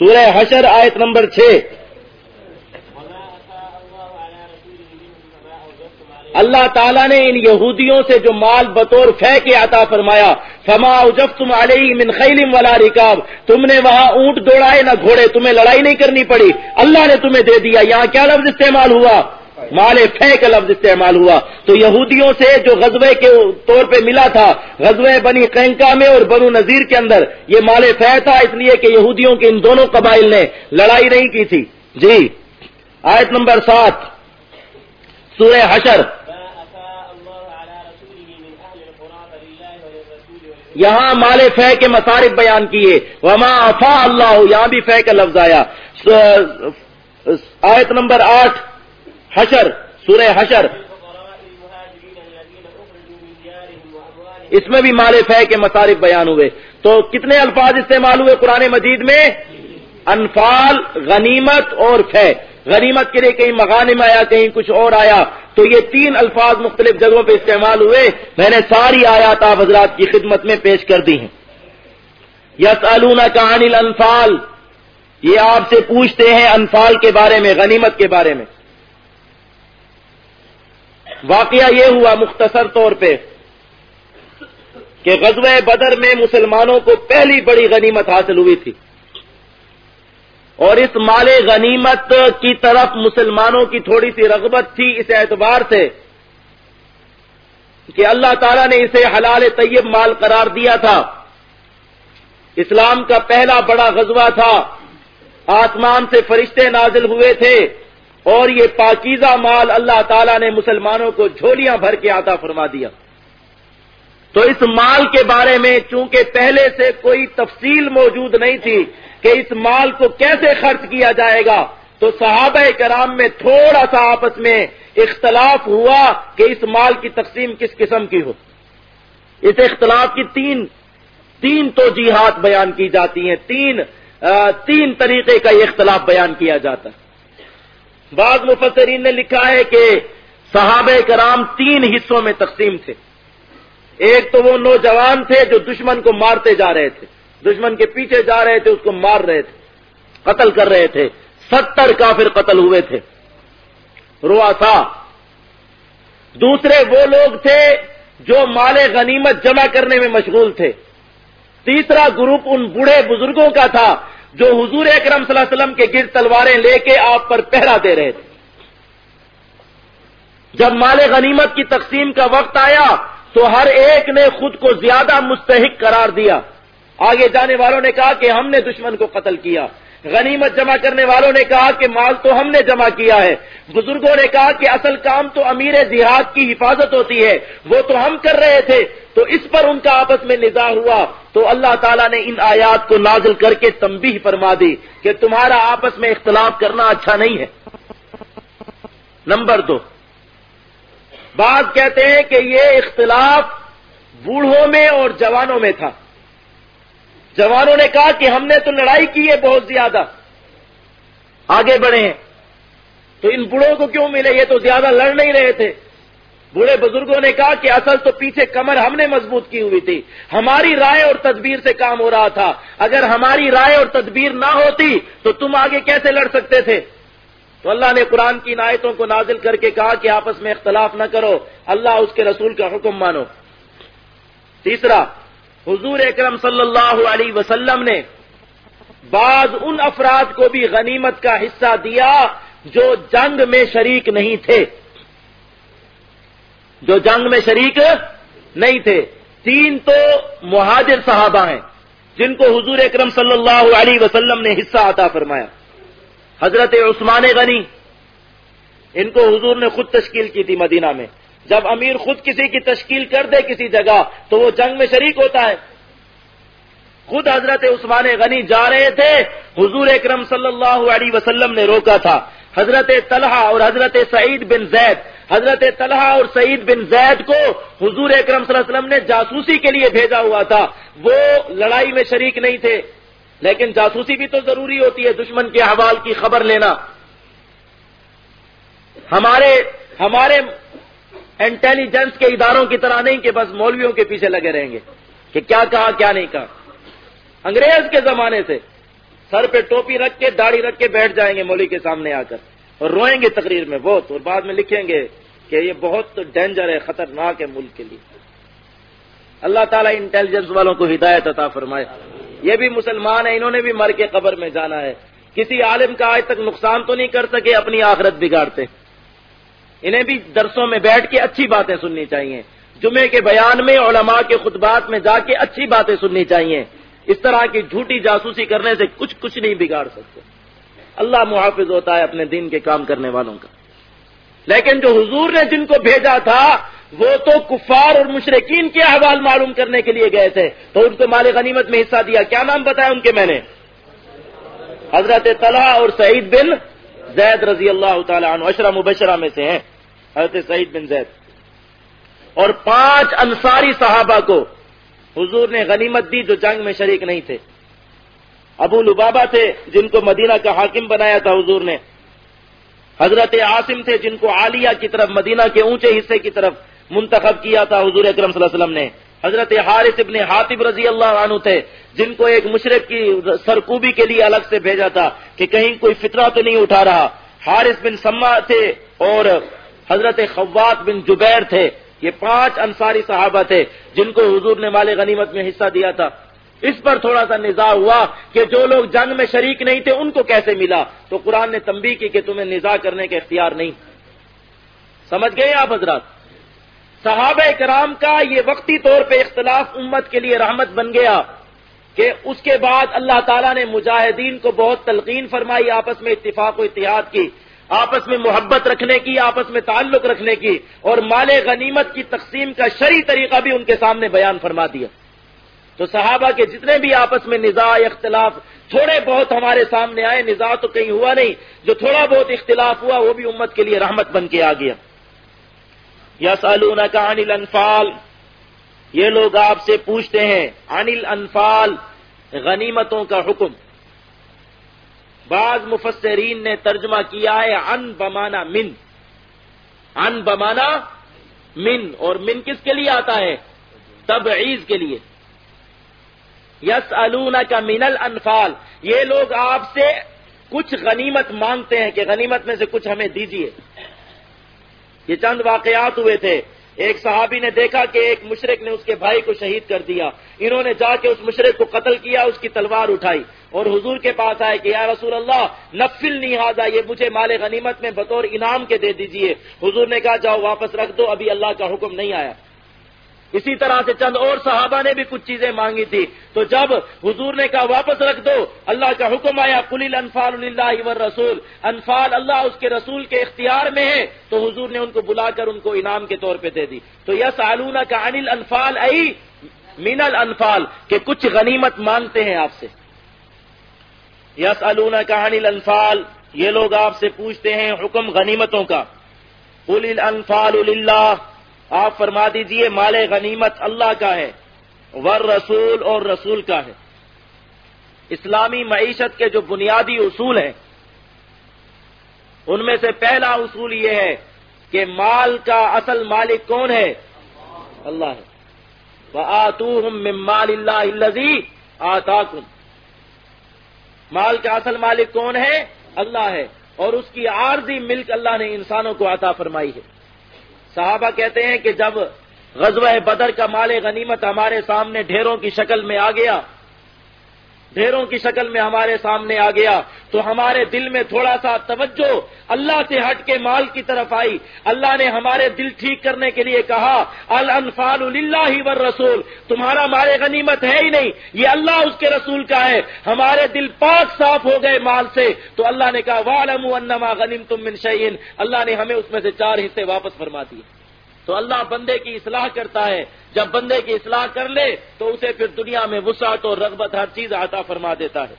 سورہ حشر آیت نمبر چھ۔ اللہ تعالیٰ نے ان یہودیوں سے جو مال بطور فہ کے عطا فرمایا، فما جب تم علیہ من خیلم ولا رکاب تم نے وہاں اونٹ دوڑائے، نہ گھوڑے، تمہیں لڑائی نہیں کرنی پڑی۔ اللہ نے تمہیں دے دیا۔ یہاں کیا لفظ استعمال ہوا؟ مال فہ کا لفظ استعمال ہوا۔ تو یہودیوں سے جو غزبے کے طور پہ ملا تھا غزبے بنی قینکا میں اور بنو نذیر کے اندر، یہ مال فہ تھا، اس لیے کہ یہودیوں کے ان دونوں قبائل نے لڑائی نہیں کی تھی۔ جی آیت نمبر سات، سورہ حشر۔ یہاں مال فہ کے مصارف بیان کیے۔ وما افا اللہ یہاں بھی فہ کا لفظ آیا۔ آیت نمبر آٹھ حشر، سورہ حشر۔ اس میں بھی مال فہ کے مصارف بیان ہوئے۔ تو کتنے الفاظ استعمال ہوئے قرآن مجید میں؟ انفال، غنیمت اور فہ غنیمت کے لیے کہیں مغانے میں آیا، کہیں کچھ اور آیا۔ تو یہ تین الفاظ مختلف جگہوں پہ استعمال ہوئے۔ میں نے ساری آیات آپ حضرات کی خدمت میں پیش کر دی ہیں۔ یس النا کہانی انفال یہ آپ سے پوچھتے ہیں انفال کے بارے میں، غنیمت کے بارے میں۔ واقعہ یہ ہوا مختصر طور پہ کہ غزوہ بدر میں مسلمانوں کو پہلی بڑی غنیمت حاصل ہوئی تھی اور اس مال غنیمت کی طرف مسلمانوں کی تھوڑی سی رغبت تھی اس اعتبار سے کہ اللہ تعالیٰ نے اسے حلال طیب مال قرار دیا تھا۔ اسلام کا پہلا بڑا غزوہ تھا۔ آسمان سے فرشتے نازل ہوئے تھے۔ اور یہ پاکیزہ مال اللہ تعالیٰ نے مسلمانوں کو جھولیاں بھر کے آتا فرما دیا۔ تو اس مال کے بارے میں چونکہ پہلے سے کوئی تفصیل موجود نہیں تھی کہ اس مال کو کیسے خرچ کیا جائے گا، تو صحابہ کرام میں تھوڑا سا آپس میں اختلاف ہوا کہ اس مال کی تقسیم کس قسم کی ہو۔ اس اختلاف کی تین تین تو جہاد بیان کی جاتی ہیں، تین تین طریقے کا یہ اختلاف بیان کیا جاتا۔ ہے بعض مفسرین نے لکھا ہے کہ صحابہ کرام تین حصوں میں تقسیم تھے۔ ایک تو وہ نوجوان تھے جو دشمن کو مارتے جا رہے تھے۔ دشمن کے پیچھے جا رہے تھے، اس کو مار رہے تھے، قتل کر رہے تھے۔ ستر کافر قتل ہوئے تھے۔ روا تھا دوسرے وہ لوگ تھے جو مال غنیمت جمع کرنے میں مشغول تھے۔ تیسرا گروپ ان بوڑھے بزرگوں کا تھا جو حضور اکرم صلی اللہ علیہ وسلم کے گرد تلواریں لے کے آپ پر پہرا دے رہے تھے۔ جب مال غنیمت کی تقسیم کا وقت آیا، تو ہر ایک نے خود کو زیادہ مستحق قرار دیا۔ آگے جانے والوں نے کہا کہ ہم نے دشمن کو قتل کیا۔ غنیمت جمع کرنے والوں نے کہا کہ مال تو ہم نے جمع کیا ہے۔ بزرگوں نے کہا کہ اصل کام تو امیر جہاد کی حفاظت ہوتی ہے۔ وہ تو ہم کر رہے تھے۔ تو اس پر ان کا آپس میں نظا ہوا۔ تو اللہ تعالیٰ نے ان آیات کو نازل کر کے تمبی فرما دی کہ تمہارا آپس میں اختلاف کرنا اچھا نہیں ہے۔ نمبر دو۔ بعض کہتے ہیں کہ یہ اختلاف بوڑھوں میں اور جوانوں میں تھا۔ جوانوں نے کہا کہ ہم نے تو لڑائی کی ہے بہت زیادہ۔ آگے بڑھے ہیں۔ تو ان بوڑھوں کو کیوں ملے؟ یہ تو زیادہ لڑ نہیں رہے تھے۔ بوڑھے بزرگوں نے کہا کہ اصل تو پیچھے کمر ہم نے مضبوط کی ہوئی تھی۔ ہماری رائے اور تدبیر سے کام ہو رہا تھا۔ اگر ہماری رائے اور تدبیر نہ ہوتی تو تم آگے کیسے لڑ سکتے تھے؟ تو اللہ نے قرآن کی نایتوں کو نازل کر کے کہا کہ آپس میں اختلاف نہ کرو۔ اللہ اس کے رسول کا حکم مانو۔ تیسرا حضور اکرم صلی اللہ علیہ وسلم نے بعض ان افراد کو بھی غنیمت کا حصہ دیا جو جنگ میں شریک نہیں تھے۔ جو جنگ میں شریک نہیں تھے۔ تین تو مہاجر صحابہ ہیں جن کو حضور اکرم صلی اللہ علیہ وسلم نے حصہ عطا فرمایا۔ حضرت عثمان غنی، ان کو حضور نے خود تشکیل کی تھی مدینہ میں۔ جب امیر خود کسی کی تشکیل کر دے کسی جگہ تو وہ جنگ میں شریک ہوتا ہے۔ خود حضرت عثمان غنی جا رہے تھے، حضور اکرم صلی اللہ علیہ وسلم نے روکا تھا۔ حضرت طلحہ اور حضرت سعید بن زید، حضرت طلحہ اور سعید بن زید کو حضور اکرم صلی اللہ علیہ وسلم نے جاسوسی کے لیے بھیجا ہوا تھا۔ وہ لڑائی میں شریک نہیں تھے، لیکن جاسوسی بھی تو ضروری ہوتی ہے دشمن کے حوال کی خبر لینا۔ ہمارے ہمارے انٹیلیجنس کے اداروں کی طرح نہیں کہ بس مولویوں کے پیچھے لگے رہیں گے کہ کیا کہا کیا نہیں کہا۔ انگریز کے زمانے سے سر پہ ٹوپی رکھ کے داڑھی رکھ کے بیٹھ جائیں گے مولوی کے سامنے آ کر اور روئیں گے تقریر میں بہت اور بعد میں لکھیں گے کہ یہ بہت ڈینجر ہے، خطرناک ہے ملک کے لیے۔ اللہ تعالیٰ انٹیلیجنس والوں کو ہدایت عطا فرمائے۔ یہ بھی مسلمان ہیں، انہوں نے بھی مر کے قبر میں جانا ہے۔ کسی عالم کا آج تک نقصان تو نہیں کر سکے، اپنی آخرت بگاڑتے۔ انہیں بھی درسوں میں بیٹھ کے اچھی باتیں سننی چاہیے۔ جمعے کے بیان میں علماء کے خطبات میں جا کے اچھی باتیں سننی چاہیے۔ اس طرح کی جھوٹی جاسوسی کرنے سے کچھ کچھ نہیں بگاڑ سکتے۔ اللہ محافظ ہوتا ہے اپنے دین کے کام کرنے والوں کا۔ لیکن جو حضور نے جن کو بھیجا تھا، وہ تو کفار اور مشرقین کے احوال معلوم کرنے کے لیے گئے تھے۔ تو ان کو مال غنیمت میں حصہ دیا۔ کیا نام بتایا ان کے میں نے؟ حضرت طلحہ اور سعید بن زید رضی اللہ تعالی عنہ، اشرا مبشرہ میں سے ہیں، حضرت سعید بن زید۔ اور پانچ انصاری صحابہ کو حضور نے غنیمت دی جو جنگ میں شریک نہیں تھے۔ ابو لبابا تھے جن کو مدینہ کا حاکم بنایا تھا حضور نے۔ حضرت عاصم تھے جن کو عالیہ کی طرف، مدینہ کے اونچے حصے کی طرف منتخب کیا تھا حضور اکرم صلی اللہ علیہ وسلم نے۔ حضرت حارث ابن حاطب رضی اللہ عنہ تھے، جن کو ایک مشرق کی سرکوبی کے لیے الگ سے بھیجا تھا کہ کہیں کوئی فطرہ تو نہیں اٹھا رہا۔ حارث بن سما تھے اور حضرت خوات بن جبیر تھے۔ یہ پانچ انصاری صحابہ تھے جن کو حضور نے مال غنیمت میں حصہ دیا تھا۔ اس پر تھوڑا سا نظا ہوا کہ جو لوگ جنگ میں شریک نہیں تھے ان کو کیسے ملا؟ تو قرآن نے تمبی کی کہ تمہیں نظا کرنے کا اختیار نہیں۔ سمجھ گئے آپ حضرات؟ صحابہ کرام کا یہ وقتی طور پہ اختلاف امت کے لیے رحمت بن گیا کہ اس کے بعد اللہ تعالیٰ نے مجاہدین کو بہت تلقین فرمائی، آپس میں اتفاق و اتحاد کی، آپس میں محبت رکھنے کی، آپس میں تعلق رکھنے کی، اور مال غنیمت کی تقسیم کا شرعی طریقہ بھی ان کے سامنے بیان فرما دیا۔ تو صحابہ کے جتنے بھی آپس میں نظا اختلاف، تھوڑے بہت ہمارے سامنے آئے نظا تو کہیں ہوا نہیں، جو تھوڑا بہت اختلاف ہوا، وہ بھی امت کے لیے رحمت بن کے آ گیا۔ یا سالون کا انل انفال یہ لوگ آپ سے پوچھتے ہیں انل انفال غنیمتوں کا حکم۔ بعض مفسرین نے ترجمہ کیا ہے ان بمانا من۔ ان بمانا من۔ اور من کس کے لیے آتا ہے؟ تب کے لیے۔ یس النا کا منل انفال یہ لوگ آپ سے کچھ غنیمت مانگتے ہیں کہ غنیمت میں سے کچھ ہمیں دیجیے یہ چند واقعات ہوئے تھے۔ ایک صحابی نے دیکھا کہ ایک مشرق نے اس کے بھائی کو شہید کر دیا۔ انہوں نے جا کے اس مشرق کو قتل کیا، اس کی تلوار اٹھائی اور حضور کے پاس آئے کہ، یا رسول اللہ نفل نہیں یہ مجھے مال غنیمت میں بطور انعام کے دے دیجیے۔ حضور نے کہا، جاؤ واپس رکھ دو، ابھی اللہ کا حکم نہیں آیا۔ اسی طرح سے چند اور صحابہ نے بھی کچھ چیزیں مانگی تھی۔ تو جب حضور نے کہا واپس رکھ دو، اللہ کا حکم آیا کل انفال اللہ رسول انفال اللہ اس کے رسول کے اختیار میں ہے۔ تو حضور نے ان کو بلا کر ان کو انعام کے طور پہ دے دی۔ تو یس آلونا کا انل انفال ائی مین الفال کہ کچھ غنیمت مانگتے ہیں آپ سے۔ یس الونا کا انل انفال یہ لوگ آپ سے پوچھتے ہیں حکم غنیمتوں کا۔ کل انفال اللہ آپ فرما دیجیے مال غنیمت اللہ کا ہے ور رسول اور رسول کا ہے۔ اسلامی معیشت کے جو بنیادی اصول ہیں، ان میں سے پہلا اصول یہ ہے کہ مال کا اصل مالک کون ہے؟ اللہ ہے۔ آتو مال اللہ آتا مال کا اصل مالک کون ہے؟ اللہ ہے۔ اور اس کی عارضی ملک اللہ نے انسانوں کو عطا فرمائی ہے۔ صحابہ کہتے ہیں کہ جب غزوہ بدر کا مال غنیمت ہمارے سامنے ڈھیروں کی شکل میں آ گیا ڈھیروں کی شکل میں ہمارے سامنے آ گیا تو ہمارے دل میں تھوڑا سا توجہ اللہ سے ہٹ کے مال کی طرف آئی۔ اللہ نے ہمارے دل ٹھیک کرنے کے لیے کہا الفال اللہ ور رسول تمہارا مال غنیمت ہے ہی نہیں، یہ اللہ اس کے رسول کا ہے۔ ہمارے دل پاک صاف ہو گئے مال سے۔ تو اللہ نے کہا والم انما غنیم تم من شعین اللہ نے ہمیں اس میں سے چار حصے واپس فرما دیے۔ تو اللہ بندے کی اصلاح کرتا ہے۔ جب بندے کی اصلاح کر لے، تو اسے پھر دنیا میں وسعت اور رغبت ہر چیز عطا فرما دیتا ہے۔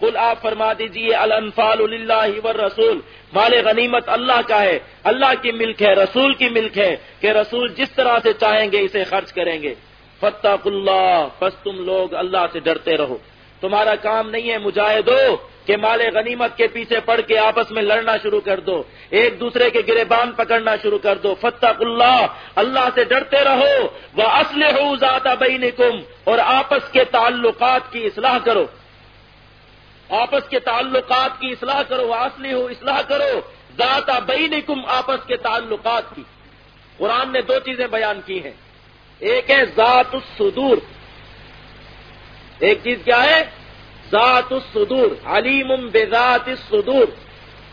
کل آپ فرما دیجیے الفال اللہ رسول مال غنیمت اللہ کا ہے۔ اللہ کی ملک ہے، رسول کی ملک ہے۔ کہ رسول جس طرح سے چاہیں گے، اسے خرچ کریں گے۔ فتح اللہ بس تم لوگ اللہ سے ڈرتے رہو۔ تمہارا کام نہیں ہے، مجاہدو، کہ مال غنیمت کے پیچھے پڑ کے آپس میں لڑنا شروع کر دو۔ ایک دوسرے کے گرے بان پکڑنا شروع کر دو۔ فتح اللہ اللہ سے ڈرتے رہو۔ وہ اصل ہو ذات اور آپس کے تعلقات کی اصلاح کرو۔ آپس کے تعلقات کی اصلاح کرو۔ واصلی ہو اصلاح کرو۔ ذات بینکم آپس کے تعلقات کی۔ قرآن نے دو چیزیں بیان کی ہیں۔ ایک ہے ذات الصدور۔ ایک چیز کیا ہے؟ ذات الصدور، علیم بذات الصدور۔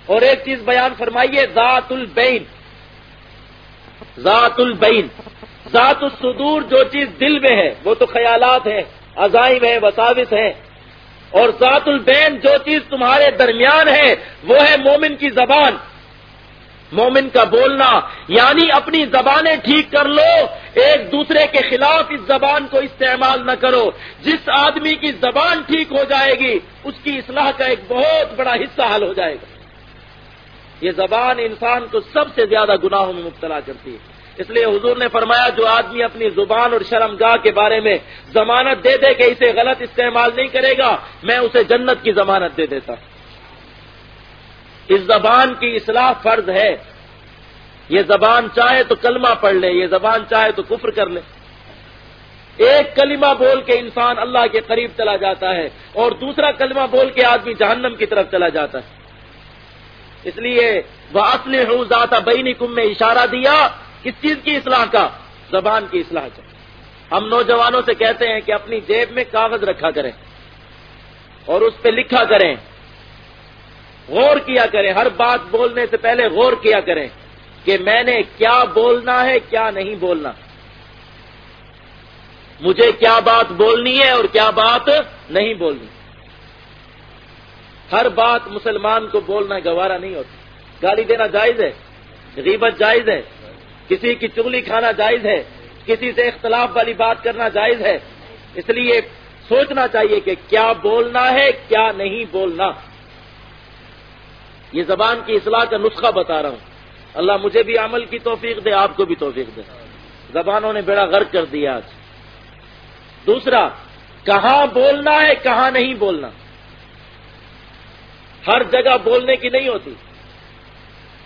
اور ایک چیز بیان فرمائیے، ذات البین۔ ذات البین۔ ذات الصدور جو چیز دل میں ہے، وہ تو خیالات ہیں، عزائم ہیں، وساوس ہیں۔ اور ذات البین جو چیز تمہارے درمیان ہے، وہ ہے مومن کی زبان۔ مومن کا بولنا یعنی اپنی زبانیں ٹھیک کر لو، ایک دوسرے کے خلاف اس زبان کو استعمال نہ کرو۔ جس آدمی کی زبان ٹھیک ہو جائے گی، اس کی اصلاح کا ایک بہت بڑا حصہ حل ہو جائے گا۔ یہ زبان انسان کو سب سے زیادہ گناہوں میں مبتلا کرتی ہے۔ اس لیے حضور نے فرمایا، جو آدمی اپنی زبان اور شرم گاہ کے بارے میں ضمانت دے دے کہ اسے غلط استعمال نہیں کرے گا، میں اسے جنت کی ضمانت دے دیتا ہوں۔ اس زبان کی اصلاح فرض ہے۔ یہ زبان چاہے تو کلمہ پڑھ لے، یہ زبان چاہے تو کفر کر لے۔ ایک کلمہ بول کے انسان اللہ کے قریب چلا جاتا ہے اور دوسرا کلمہ بول کے آدمی جہنم کی طرف چلا جاتا ہے۔ اس لیے وہ اصل ہوں ذاتا بینی کم میں اشارہ دیا، کس چیز کی اصلاح کا؟ زبان کی اصلاح کا۔ ہم نوجوانوں سے کہتے ہیں کہ اپنی جیب میں کاغذ رکھا کریں اور اس پہ لکھا کریں۔ غور کیا کریں، ہر بات بولنے سے پہلے غور کیا کریں کہ میں نے کیا بولنا ہے، کیا نہیں بولنا۔ مجھے کیا بات بولنی ہے اور کیا بات نہیں بولنی۔ ہر بات مسلمان کو بولنا گوارا نہیں ہوتا۔ گالی دینا جائز ہے، غیبت جائز ہے، کسی کی چگلی کھانا جائز ہے، کسی سے اختلاف والی بات کرنا جائز ہے۔ اس لیے سوچنا چاہیے کہ کیا بولنا ہے، کیا نہیں بولنا۔ یہ زبان کی اصلاح کا نسخہ بتا رہا ہوں۔ اللہ مجھے بھی عمل کی توفیق دے، آپ کو بھی توفیق دے۔ زبانوں نے بیڑا غرق کر دیا آج۔ دوسرا، کہاں بولنا ہے، کہاں نہیں بولنا۔ ہر جگہ بولنے کی نہیں ہوتی۔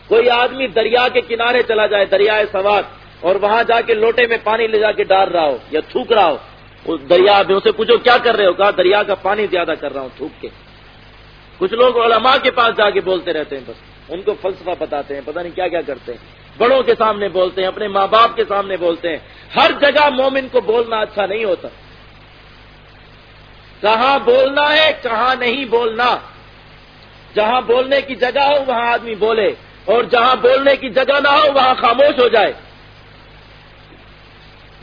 کوئی آدمی دریا کے کنارے چلا جائے، دریائے سوات اور وہاں جا کے لوٹے میں پانی لے جا کے ڈال رہا ہو یا تھوک رہا ہو اس دریا میں اسے پوچھو، کیا کر رہے ہو؟ کہا، دریا کا پانی زیادہ کر رہا ہوں، تھوک کے۔ کچھ لوگ علماء کے پاس جا کے بولتے رہتے ہیں بس، ان کو فلسفہ بتاتے ہیں، پتہ نہیں کیا کیا کرتے ہیں۔ بڑوں کے سامنے بولتے ہیں، اپنے ماں باپ کے سامنے بولتے ہیں۔ ہر جگہ مومن کو بولنا اچھا نہیں ہوتا۔ کہاں بولنا ہے، کہاں نہیں بولنا۔ جہاں بولنے کی جگہ ہو، وہاں آدمی بولے۔ اور جہاں بولنے کی جگہ نہ ہو، وہاں خاموش ہو جائے۔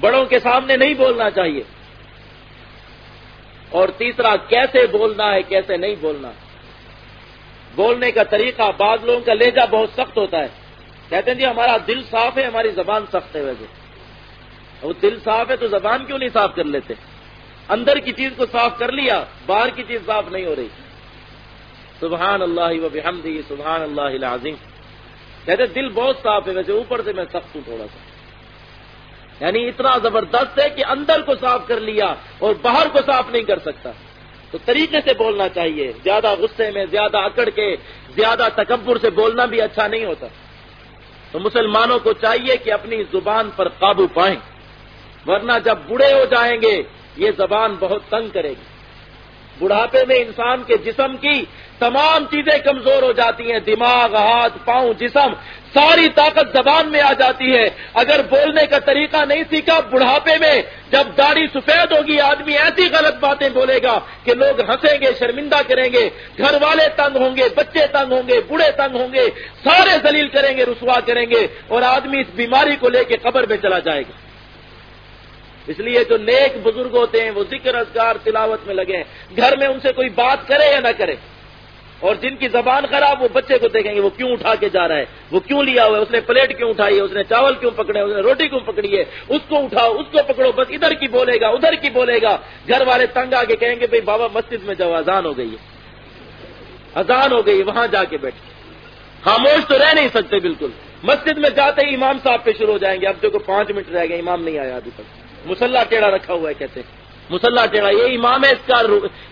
بڑوں کے سامنے نہیں بولنا چاہیے۔ اور تیسرا، کیسے بولنا ہے، کیسے نہیں بولنا۔ بولنے کا طریقہ بعض لوگوں کا لہجہ بہت سخت ہوتا ہے۔ کہتے ہیں جی ہمارا دل صاف ہے، ہماری زبان سخت ہے ویسے۔ وہ دل صاف ہے تو زبان کیوں نہیں صاف کر لیتے؟ اندر کی چیز کو صاف کر لیا، باہر کی چیز صاف نہیں ہو رہی۔ سبحان اللہ و بحمدی سبحان اللہ العظیم۔ کہتے دل بہت صاف ہے ویسے، اوپر سے میں سخت ہوں تھوڑا سا۔ یعنی اتنا زبردست ہے کہ اندر کو صاف کر لیا اور باہر کو صاف نہیں کر سکتا۔ تو طریقے سے بولنا چاہیے۔ زیادہ غصے میں، زیادہ اکڑ کے، زیادہ تکبر سے بولنا بھی اچھا نہیں ہوتا۔ تو مسلمانوں کو چاہیے کہ اپنی زبان پر قابو پائیں۔ ورنہ جب بوڑھے ہو جائیں گے، یہ زبان بہت تنگ کرے گی۔ بڑھاپے میں انسان کے جسم کی تمام چیزیں کمزور ہو جاتی ہیں، دماغ، ہاتھ، پاؤں، جسم، ساری طاقت زبان میں آ جاتی ہے۔ اگر بولنے کا طریقہ نہیں سیکھا بڑھاپے میں، جب داڑھی سفید ہوگی، آدمی ایسی غلط باتیں بولے گا کہ لوگ ہنسیں گے، شرمندہ کریں گے، گھر والے تنگ ہوں گے، بچے تنگ ہوں گے، بوڑھے تنگ ہوں گے، سارے دلیل کریں گے، رسوا کریں گے اور آدمی اس بیماری کو لے کے قبر میں چلا جائے گا۔ اس لیے جو نیک بزرگ ہوتے ہیں، وہ ذکر ازگار تلاوت میں لگے ہیں۔ گھر میں ان سے کوئی بات کرے یا نہ کرے۔ اور جن کی زبان خراب وہ بچے کو دیکھیں گے وہ کیوں اٹھا کے جا رہا ہے؟ وہ کیوں لیا ہوا ہے؟ اس نے پلیٹ کیوں اٹھائی ہے؟ اس نے چاول کیوں پکڑے اس نے روٹی کیوں پکڑی ہے؟ اس کو اٹھاؤ، اس کو پکڑو، بس ادھر کی بولے گا، ادھر کی بولے گا۔ گھر والے تنگ آ کے کہیں گے، بھائی بابا مسجد میں جاؤ، اذان ہو گئی ہے۔ اذان ہو گئی وہاں جا کے بیٹھے خاموش تو رہ نہیں سکتے بالکل۔ مسجد میں جاتے ہی امام صاحب پہ شروع ہو جائیں گے۔ اب دیکھو، پانچ منٹ رہ گئے، امام نہیں آیا ابھی تک۔ مسلح ٹیڑھا رکھا ہوا ہے، کہتے مسلح ٹیڑھا، یہ امام ہے، اس کا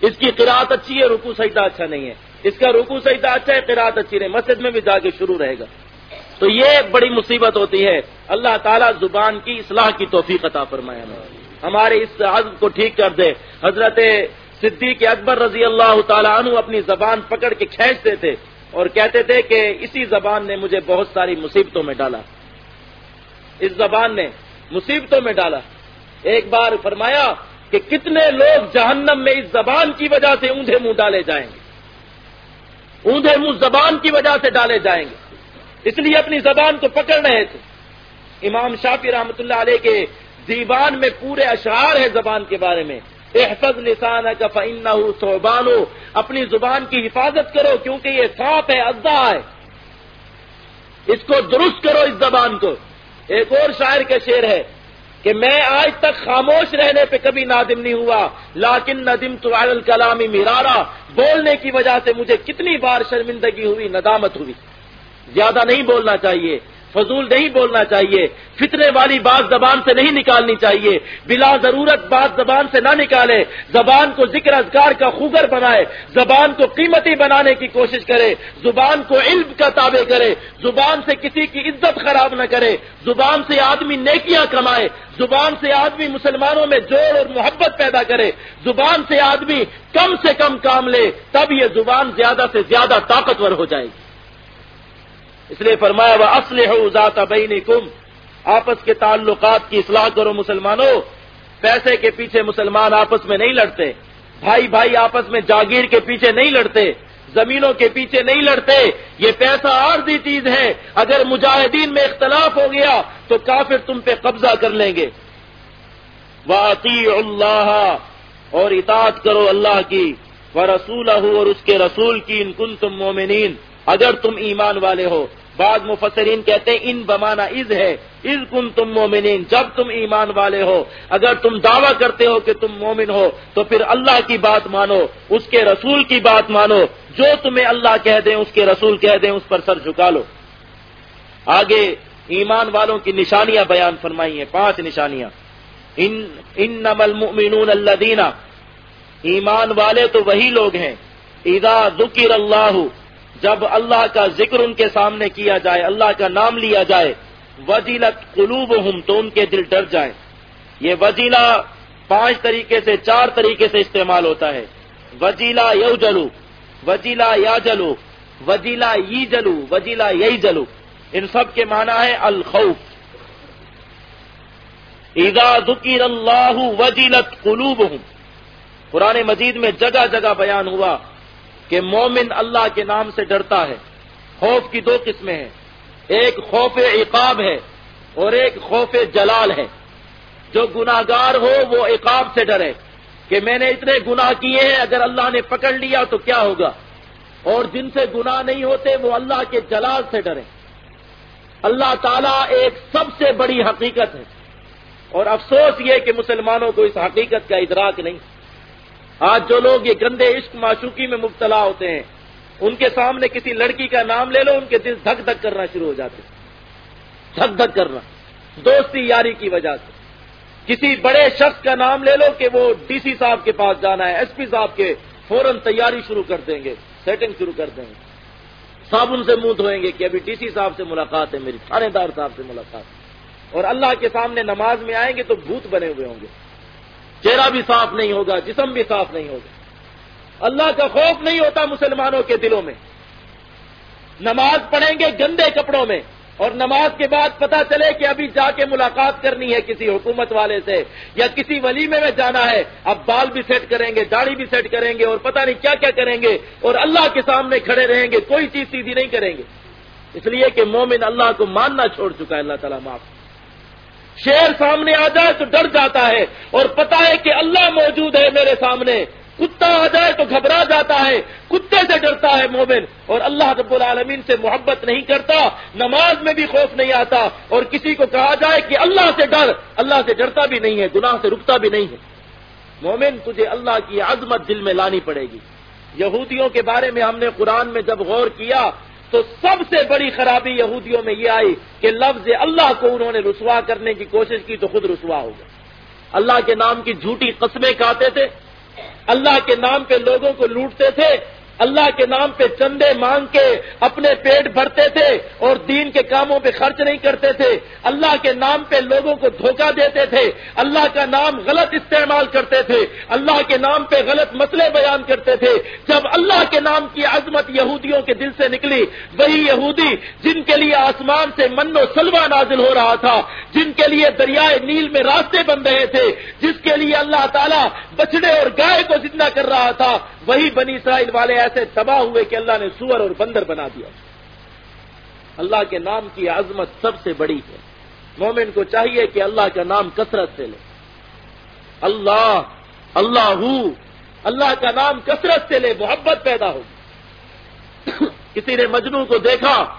اس کی قرآت اچھی ہے، رکو سجدہ اچھا نہیں ہے۔ اس کا رکو سجدہ اچھا ہے قرآت اچھی رہے مسجد میں بھی جا کے شروع رہے گا۔ تو یہ بڑی مصیبت ہوتی ہے۔ اللہ تعالیٰ زبان کی اصلاح کی توفیق عطا فرمایا ہمارے اس عزم کو ٹھیک کر دے۔ حضرت صدیق اکبر رضی اللہ تعالیٰ عنہ اپنی زبان پکڑ کے کھینچتے تھے اور کہتے تھے کہ اسی زبان نے مجھے بہت ساری مصیبتوں میں ڈالا۔ اس زبان نے مصیبتوں میں ڈالا۔ ایک بار فرمایا کہ کتنے لوگ جہنم میں اس زبان کی وجہ سے اونھے منہ ڈالے جائیں گے۔ اونھے منہ زبان کی وجہ سے ڈالے جائیں گے۔ اس لیے اپنی زبان کو پکڑ رہے تھے۔ امام شافی رحمۃ اللہ علیہ کے دیوان میں پورے اشعار ہے زبان کے بارے میں۔ احفظ لسان کا فن صوبانو اپنی زبان کی حفاظت کرو کیونکہ یہ سانپ ہے ادا ہے۔ اس کو درست کرو اس زبان کو۔ ایک اور شاعر کا شعر ہے۔ کہ میں آج تک خاموش رہنے پہ کبھی نادم نہیں ہوا، لاکن ندم تو الکلامی مرارا۔ بولنے کی وجہ سے مجھے کتنی بار شرمندگی ہوئی، ندامت ہوئی۔ زیادہ نہیں بولنا چاہیے۔ فضول نہیں بولنا چاہیے۔ فطرے والی بات زبان سے نہیں نکالنی چاہیے۔ بلا ضرورت بات زبان سے نہ نکالے۔ زبان کو ذکر اذکار کا خوگر بنائے۔ زبان کو قیمتی بنانے کی کوشش کرے۔ زبان کو علم کا تابع کرے۔ زبان سے کسی کی عزت خراب نہ کرے۔ زبان سے آدمی نیکیاں کمائے۔ زبان سے آدمی مسلمانوں میں جوڑ اور محبت پیدا کرے۔ زبان سے آدمی کم سے کم کام لے، تب یہ زبان زیادہ سے زیادہ طاقتور ہو جائے گی۔ اس لیے فرمایا وہ اصل ہو ذات بین کم آپس کے تعلقات کی اصلاح کرو مسلمانوں۔ پیسے کے پیچھے مسلمان آپس میں نہیں لڑتے۔ بھائی بھائی آپس میں جاگیر کے پیچھے نہیں لڑتے۔ زمینوں کے پیچھے نہیں لڑتے۔ یہ پیسہ عارضی چیز ہے۔ اگر مجاہدین میں اختلاف ہو گیا تو کافر تم پہ قبضہ کر لیں گے۔ واطی اللہ اور اطاعت کرو اللہ کی۔ وہ رسول اور اس کے رسول کی۔ ان کن تم مومنین اگر تم ایمان والے ہو۔ بعض مفسرین کہتے ہیں، ان بمانا از ہے از کن تم مومنین، جب تم ایمان والے ہو، اگر تم دعویٰ کرتے ہو کہ تم مومن ہو، تو پھر اللہ کی بات مانو، اس کے رسول کی بات مانو، جو تمہیں اللہ کہہ دیں، اس کے رسول کہہ دیں، اس پر سر جھکا لو۔ آگے ایمان والوں کی نشانیاں بیان فرمائی ہیں، پانچ نشانیاں۔ ان ان نمل اللہ ایمان والے تو وہی لوگ ہیں۔ ادا ذکر اللہ جب اللہ کا ذکر ان کے سامنے کیا جائے، اللہ کا نام لیا جائے وزیلت قلوب ہم تو ان کے دل ڈر جائیں۔ یہ وزیلا پانچ طریقے سے، چار طریقے سے استعمال ہوتا ہے۔ وزیلا یو جلو وزیلا یا جلو وزیلا ی جلو وزیلا یہی جلو ان سب کے معنی ہے الخوف۔ ادا ذکر اللہ وزیلت قلوب ہوں قرآن مجید میں جگہ جگہ بیان ہوا۔ کہ مومن اللہ کے نام سے ڈرتا ہے، خوف کی دو قسمیں ہیں۔ ایک خوف عقاب ہے اور ایک خوف جلال ہے۔ جو گناگار ہو وہ عقاب سے ڈرے۔ کہ میں نے اتنے گناہ کیے ہیں، اگر اللہ نے پکڑ لیا تو کیا ہوگا؟ اور جن سے گناہ نہیں ہوتے وہ اللہ کے جلال سے ڈرے۔ اللہ تعالیٰ ایک سب سے بڑی حقیقت ہے۔ اور افسوس یہ کہ مسلمانوں کو اس حقیقت کا ادراک نہیں۔ آج جو لوگ یہ گندے عشق معشوقی میں مبتلا ہوتے ہیں، ان کے سامنے کسی لڑکی کا نام لے لو، ان کے دل دھک دھک کرنا شروع ہو جاتے دھک دھک کرنا۔ دوستی یاری کی وجہ سے۔ کسی بڑے شخص کا نام لے لو کہ وہ ڈی سی صاحب کے پاس جانا ہے، ایس پی صاحب کے فوراً تیاری شروع کر دیں گے، سیٹنگ شروع کر دیں گے۔ صابن سے منہ دھوئیں گے کہ ابھی ڈی سی صاحب سے ملاقات ہے، میری تھانے دار صاحب سے ملاقات۔ اور اللہ کے سامنے نماز میں آئیں گے تو بھوت بنے ہوئے ہوں گے۔ چہرہ بھی صاف نہیں ہوگا، جسم بھی صاف نہیں ہوگا۔ اللہ کا خوف نہیں ہوتا مسلمانوں کے دلوں میں۔ نماز پڑھیں گے گندے کپڑوں میں۔ اور نماز کے بعد پتا چلے کہ ابھی جا کے ملاقات کرنی ہے کسی حکومت والے سے یا کسی ولیمے میں جانا ہے۔ اب بال بھی سیٹ کریں گے، داڑھی بھی سیٹ کریں گے اور پتہ نہیں کیا کیا کریں گے۔ اور اللہ کے سامنے کھڑے رہیں گے، کوئی چیز سیدھی نہیں کریں گے۔ اس لیے کہ مومن اللہ کو ماننا چھوڑ چکا ہے، اللہ تعالیٰ معاف۔ شیر سامنے آ جائے تو ڈر جاتا ہے اور پتا ہے کہ اللہ موجود ہے میرے سامنے۔ کتا آ جائے تو گھبرا جاتا ہے، کتے سے ڈرتا ہے مومن۔ اور اللہ رب العالمین سے محبت نہیں کرتا، نماز میں بھی خوف نہیں آتا۔ اور کسی کو کہا جائے کہ اللہ سے ڈر، اللہ سے ڈرتا بھی نہیں ہے، گناہ سے رکتا بھی نہیں ہے۔ مومن، تجھے اللہ کی عظمت دل میں لانی پڑے گی۔ یہودیوں کے بارے میں ہم نے قرآن میں جب غور کیا تو سب سے بڑی خرابی یہودیوں میں یہ آئی کہ لفظ اللہ کو انہوں نے رسوا کرنے کی کوشش کی تو خود رسوا ہو گئے۔ اللہ کے نام کی جھوٹی قسمیں کھاتے تھے، اللہ کے نام پہ لوگوں کو لوٹتے تھے اللہ کے نام پہ چندے مانگ کے اپنے پیٹ بھرتے تھے اور دین کے کاموں پہ خرچ نہیں کرتے تھے۔ اللہ کے نام پہ لوگوں کو دھوکہ دیتے تھے۔ اللہ کا نام غلط استعمال کرتے تھے۔ اللہ کے نام پہ غلط مسئلے بیان کرتے تھے۔ جب اللہ کے نام کی عظمت یہودیوں کے دل سے نکلی، وہی یہودی جن کے لیے آسمان سے من و سلوا نازل ہو رہا تھا، جن کے لیے دریائے نیل میں راستے بن رہے تھے، جس کے لیے اللہ تعالیٰ بچڑے اور گائے کو زندہ کر رہا تھا، وہی بنی اسرائیل والے ایسے تباہ ہوئے کہ اللہ نے سور اور بندر بنا دیا۔ اللہ کے نام کی عظمت سب سے بڑی ہے۔ مومن کو چاہیے کہ اللہ کا نام کثرت سے لے۔ اللہ اللہ اللہ کا نام کثرت سے لے، محبت پیدا ہو۔ کسی نے مجنو کو دیکھا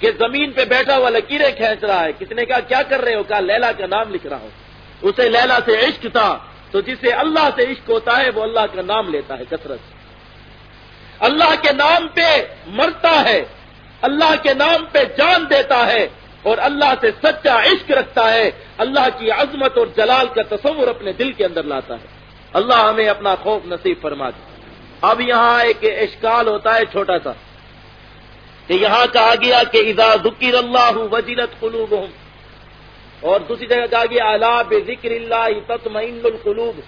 کہ زمین پہ بیٹھا ہوا لکیریں کھینچ رہا ہے۔ کسی نے کہا، کیا کر رہے ہو؟ کہا، لیلا کا نام لکھ رہا ہوں۔ اسے لیلا سے عشق تھا۔ تو جسے اللہ سے عشق ہوتا ہے، وہ اللہ کا نام لیتا ہے، کثرت سے۔ اللہ کے نام پہ مرتا ہے، اللہ کے نام پہ جان دیتا ہے اور اللہ سے سچا عشق رکھتا ہے، اللہ کی عظمت اور جلال کا تصور اپنے دل کے اندر لاتا ہے۔ اللہ ہمیں اپنا خوف نصیب فرما دے۔ اب یہاں ایک اشکال ہوتا ہے چھوٹا سا، کہ یہاں کہا گیا کہ ادا ذکر اللہ وزیرت قلوب اور دوسری جگہ کہا گیا اللہ بے ذکر اللہ تطمئن القلوب۔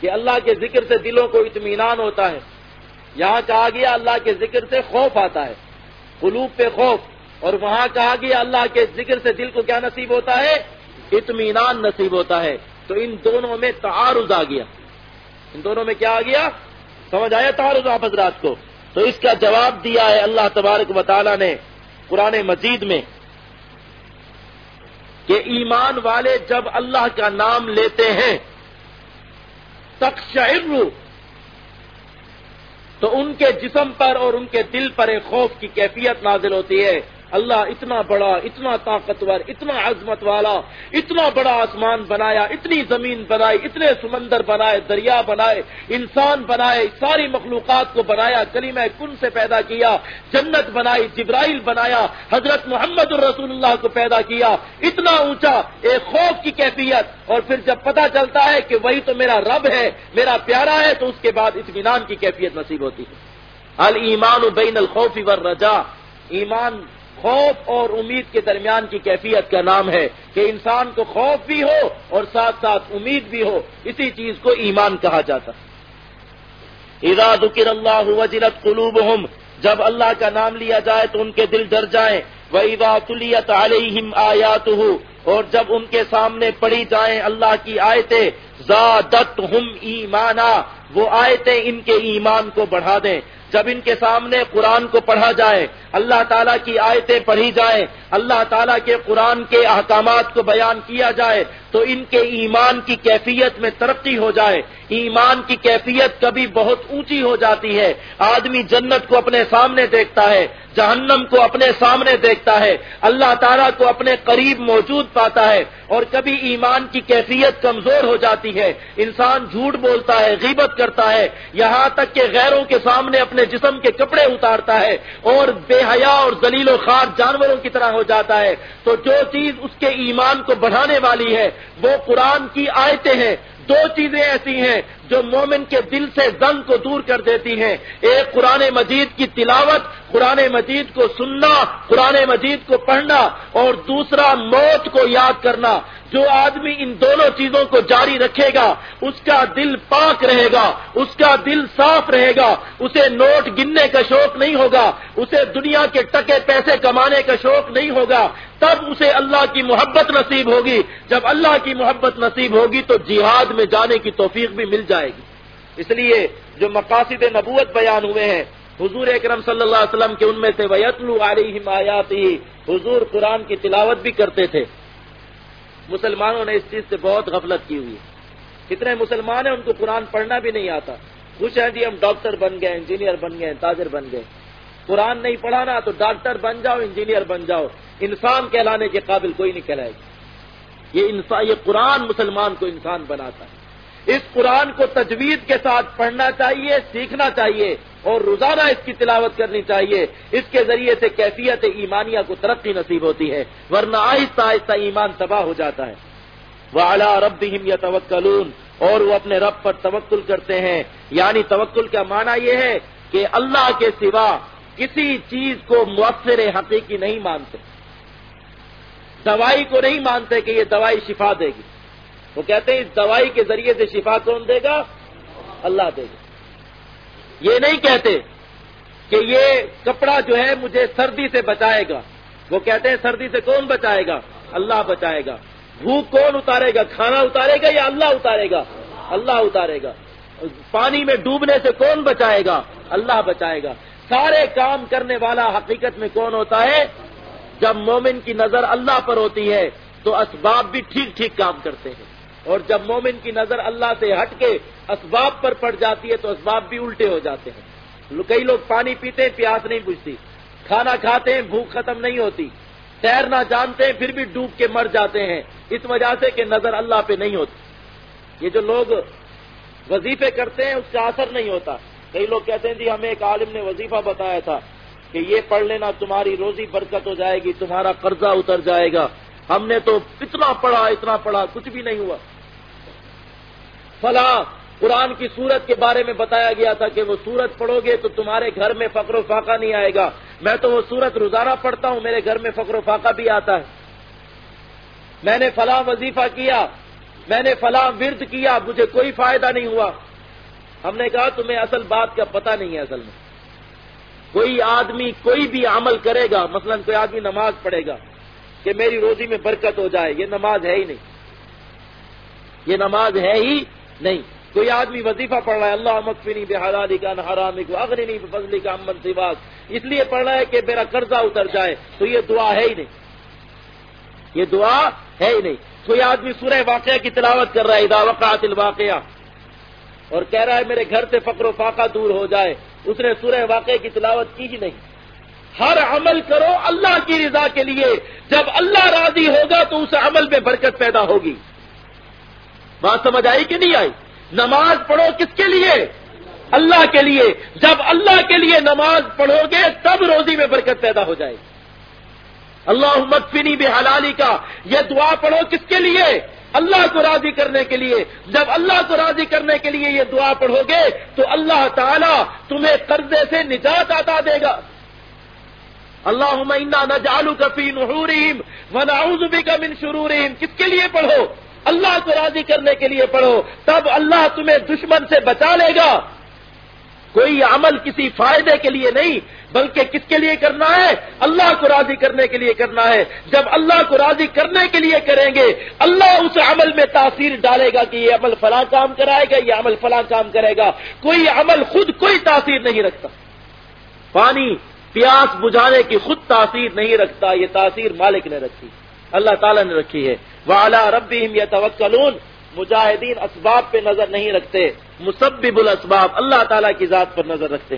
کہ اللہ کے ذکر سے دلوں کو اطمینان ہوتا ہے۔ یہاں کہا گیا اللہ کے ذکر سے خوف آتا ہے، قلوب پہ خوف، اور وہاں کہا گیا اللہ کے ذکر سے دل کو کیا نصیب ہوتا ہے؟ اطمینان نصیب ہوتا ہے۔ تو ان دونوں میں تعارض آ گیا۔ ان دونوں میں کیا آ گیا؟ سمجھ آیا تعارض آپ حضرات کو؟ تو اس کا جواب دیا ہے اللہ تبارک و تعالیٰ نے قرآن مجید میں کہ ایمان والے جب اللہ کا نام لیتے ہیں تقشعر تو ان کے جسم پر اور ان کے دل پر ایک خوف کی کیفیت نازل ہوتی ہے۔ اللہ اتنا بڑا، اتنا طاقتور، اتنا عظمت والا، اتنا بڑا آسمان بنایا، اتنی زمین بنائی، اتنے سمندر بنائے، دریا بنائے، انسان بنائے، ساری مخلوقات کو بنایا کلیم کن سے پیدا کیا، جنت بنائی، جبرائیل بنایا، حضرت محمد الرسول اللہ کو پیدا کیا، اتنا اونچا، ایک خوف کی کیفیت، اور پھر جب پتا چلتا ہے کہ وہی تو میرا رب ہے، میرا پیارا ہے، تو اس کے بعد اطمینان کی کیفیت نصیب ہوتی ہے۔ المان بین الخوفی ور رجا ایمان خوف اور امید کے درمیان کی کیفیت کا نام ہے کہ انسان کو خوف بھی ہو اور ساتھ ساتھ امید بھی ہو، اسی چیز کو ایمان کہا جاتا۔ ادا دکر اللہ وجرت قلوب جب اللہ کا نام لیا جائے تو ان کے دل ڈر جائیں۔ وہ ادا تلیت علیہم آیات اور جب ان کے سامنے پڑھی جائیں اللہ کی آیتیں زادت ہم ایمانا، وہ آیتیں ان کے ایمان کو بڑھا دیں۔ جب ان کے سامنے قرآن کو پڑھا جائے، اللہ تعالیٰ کی آیتیں پڑھی جائیں، اللہ تعالیٰ کے قرآن کے احکامات کو بیان کیا جائے تو ان کے ایمان کی کیفیت میں ترقی ہو جائے۔ ایمان کی کیفیت کبھی بہت اونچی ہو جاتی ہے۔ آدمی جنت کو اپنے سامنے دیکھتا ہے، جہنم کو اپنے سامنے دیکھتا ہے۔ اللہ تعالیٰ کو اپنے قریب موجود پاتا ہے اور کبھی ایمان کی کیفیت کمزور ہو جاتی ہے۔ انسان جھوٹ بولتا ہے، غیبت کرتا ہے۔ یہاں تک کہ غیروں کے سامنے اپنے جسم کے کپڑے اتارتا ہے اور بے حیا اور دلیل و خار جانوروں کی طرح ہو جاتا ہے۔ تو جو چیز اس کے ایمان کو بڑھانے والی ہے وہ قرآن کی آیتیں ہیں دو چیزیں ایسی ہیں جو مومن کے دل سے زنگ کو دور کر دیتی ہیں۔ ایک قرآن مجید کی تلاوت، قرآن مجید کو سننا، قرآن مجید کو پڑھنا اور دوسرا موت کو یاد کرنا۔ جو آدمی ان دونوں چیزوں کو جاری رکھے گا، اس کا دل پاک رہے گا، اس کا دل صاف رہے گا۔ اسے نوٹ گننے کا شوق نہیں ہوگا، اسے دنیا کے ٹکے پیسے کمانے کا شوق نہیں ہوگا۔ تب اسے اللہ کی محبت نصیب ہوگی۔ جب اللہ کی محبت نصیب ہوگی تو جہاد میں جانے کی توفیق بھی مل جائے گی۔ اس لیے جو مقاصد نبوت بیان ہوئے ہیں، حضور اکرم صلی اللہ علیہ وسلم کے ان میں سے ویتلو علیہم آیاتی حضور قرآن کی تلاوت بھی کرتے تھے۔ مسلمانوں نے اس چیز سے بہت غفلت کی ہوئی۔ کتنے مسلمان ہیں، ان کو قرآن پڑھنا بھی نہیں آتا۔ خوش ہیں جی ہم ڈاکٹر بن گئے، انجینئر بن گئے، تاجر بن گئے۔ قرآن نہیں پڑھانا تو ڈاکٹر بن جاؤ، انجینئر بن جاؤ۔ انسان کہلانے کے قابل کوئی نہیں کہلائے گا۔ یہ انسان، یہ قرآن مسلمان کو انسان بناتا ہے۔ اس قرآن کو تجوید کے ساتھ پڑھنا چاہیے، سیکھنا چاہیے اور روزانہ اس کی تلاوت کرنی چاہیے۔ اس کے ذریعے سے کیفیت ایمانیہ کو ترقی نصیب ہوتی ہے، ورنہ آہستہ آہستہ ایمان تباہ ہو جاتا ہے۔ وہ اعلیٰ رب یا اور وہ اپنے رب پر توکل کرتے ہیں۔ یعنی توکل کا معنی یہ ہے کہ اللہ کے سوا کسی چیز کو مؤثر حقیقی نہیں مانتے۔ دوائی کو نہیں مانتے کہ یہ دوائی شفا دے گی۔ وہ کہتے ہیں اس دوائی کے ذریعے سے شفا کون دے گا؟ اللہ دے گا۔ یہ نہیں کہتے کہ یہ کپڑا جو ہے مجھے سردی سے بچائے گا۔ وہ کہتے ہیں سردی سے کون بچائے گا؟ اللہ بچائے گا۔ بھوک کون اتارے گا؟ کھانا اتارے گا یا اللہ اتارے گا؟ اللہ اتارے گا۔ پانی میں ڈوبنے سے کون بچائے گا؟ اللہ بچائے گا۔ سارے کام کرنے والا حقیقت میں کون ہوتا ہے؟ جب مومن کی نظر اللہ پر ہوتی ہے تو اسباب بھی ٹھیک ٹھیک کام کرتے ہیں۔ اور جب مومن کی نظر اللہ سے ہٹ کے اسباب پر پڑ جاتی ہے تو اسباب بھی الٹے ہو جاتے ہیں۔ کئی لوگ پانی پیتے ہیں، پیاس نہیں بجھتی۔ کھانا کھاتے ہیں، بھوک ختم نہیں ہوتی۔ تیرنا جانتے ہیں، پھر بھی ڈوب کے مر جاتے ہیں۔ اس وجہ سے کہ نظر اللہ پہ نہیں ہوتی۔ یہ جو لوگ وظیفے کرتے ہیں، اس کا اثر نہیں ہوتا۔ کئی لوگ کہتے ہیں جی ہمیں ایک عالم نے وظیفہ بتایا تھا کہ یہ پڑھ لینا تمہاری روزی برکت ہو جائے گی، تمہارا قرضہ اتر جائے گا۔ ہم نے تو اتنا پڑھا اتنا پڑھا، کچھ بھی نہیں ہوا۔ فلاں قرآن کی صورت کے بارے میں بتایا گیا تھا کہ وہ سورت پڑھو گے تو تمہارے گھر میں فقر و فاقہ نہیں آئے گا۔ میں تو وہ سورت روزانہ پڑھتا ہوں، میرے گھر میں فقر و فاقہ بھی آتا ہے۔ میں نے فلاں وظیفہ کیا، میں نے فلاں ورد کیا، مجھے کوئی فائدہ نہیں ہوا۔ ہم نے کہا، تمہیں اصل بات کا پتہ نہیں ہے اصل میں۔ کوئی آدمی کوئی بھی عمل کرے گا، مثلا کوئی آدمی نماز پڑھے گا، کہ میری روزی میں برکت ہو جائے، یہ نماز ہے ہی نہیں۔ یہ نماز ہے ہی نہیں۔ کوئی آدمی وظیفہ پڑھ رہا ہے، اللہ مکفنی بے حلالی کا نہ حرامی کو فضلی کا امن سواس اس لیے پڑھ رہا ہے کہ میرا قرضہ اتر جائے، تو یہ دعا ہے ہی نہیں۔ یہ دعا ہے ہی نہیں۔ کوئی آدمی سورہ واقعہ کی تلاوت کر رہا ہے ادا وقات الواقعہ، اور کہہ رہا ہے میرے گھر سے فقر و فاقہ دور ہو جائے، اس نے سورہ واقعے کی تلاوت کی ہی نہیں۔ ہر عمل کرو اللہ کی رضا کے لیے۔ جب اللہ راضی ہوگا تو اس عمل میں برکت پیدا ہوگی۔ بات سمجھ آئی کہ نہیں آئی؟ نماز پڑھو کس کے لیے؟ اللہ کے لیے۔ جب اللہ کے لیے نماز پڑھو گے، تب روزی میں برکت پیدا ہو جائے اللہ مدفنی بے حلالی کا۔ یہ دعا پڑھو کس کے لیے؟ اللہ کو راضی کرنے کے لیے۔ جب اللہ کو راضی کرنے کے لیے یہ دعا پڑھو گے، تو اللہ تعالیٰ تمہیں قرضے سے نجات آتا دے گا۔ اللہ نہ جالو کفی نحوریم و کا من شروریم کس کے لیے پڑھو؟ اللہ کو راضی کرنے کے لیے پڑھو، تب اللہ تمہیں دشمن سے بچا لے گا۔ کوئی عمل کسی فائدے کے لیے نہیں، بلکہ کس کے لیے کرنا ہے؟ اللہ کو راضی کرنے کے لیے کرنا ہے۔ جب اللہ کو راضی کرنے کے لیے کریں گے، اللہ اس عمل میں تاثیر ڈالے گا کہ یہ عمل فلاں کام کرائے گا، یہ عمل فلاں کام کرے گا۔ کوئی عمل خود کوئی تاثیر نہیں رکھتا۔ پانی، پیاس بجھانے کی خود تاثیر نہیں رکھتا، یہ تاثیر مالک نے رکھی۔ اللہ تعالیٰ نے رکھی ہے۔ وہ اعلیٰ ربی یا توکلون مجاہدین اسباب پہ نظر نہیں رکھتے۔ مسبب الاسباب اللہ تعالیٰ کی ذات پر نظر رکھتے۔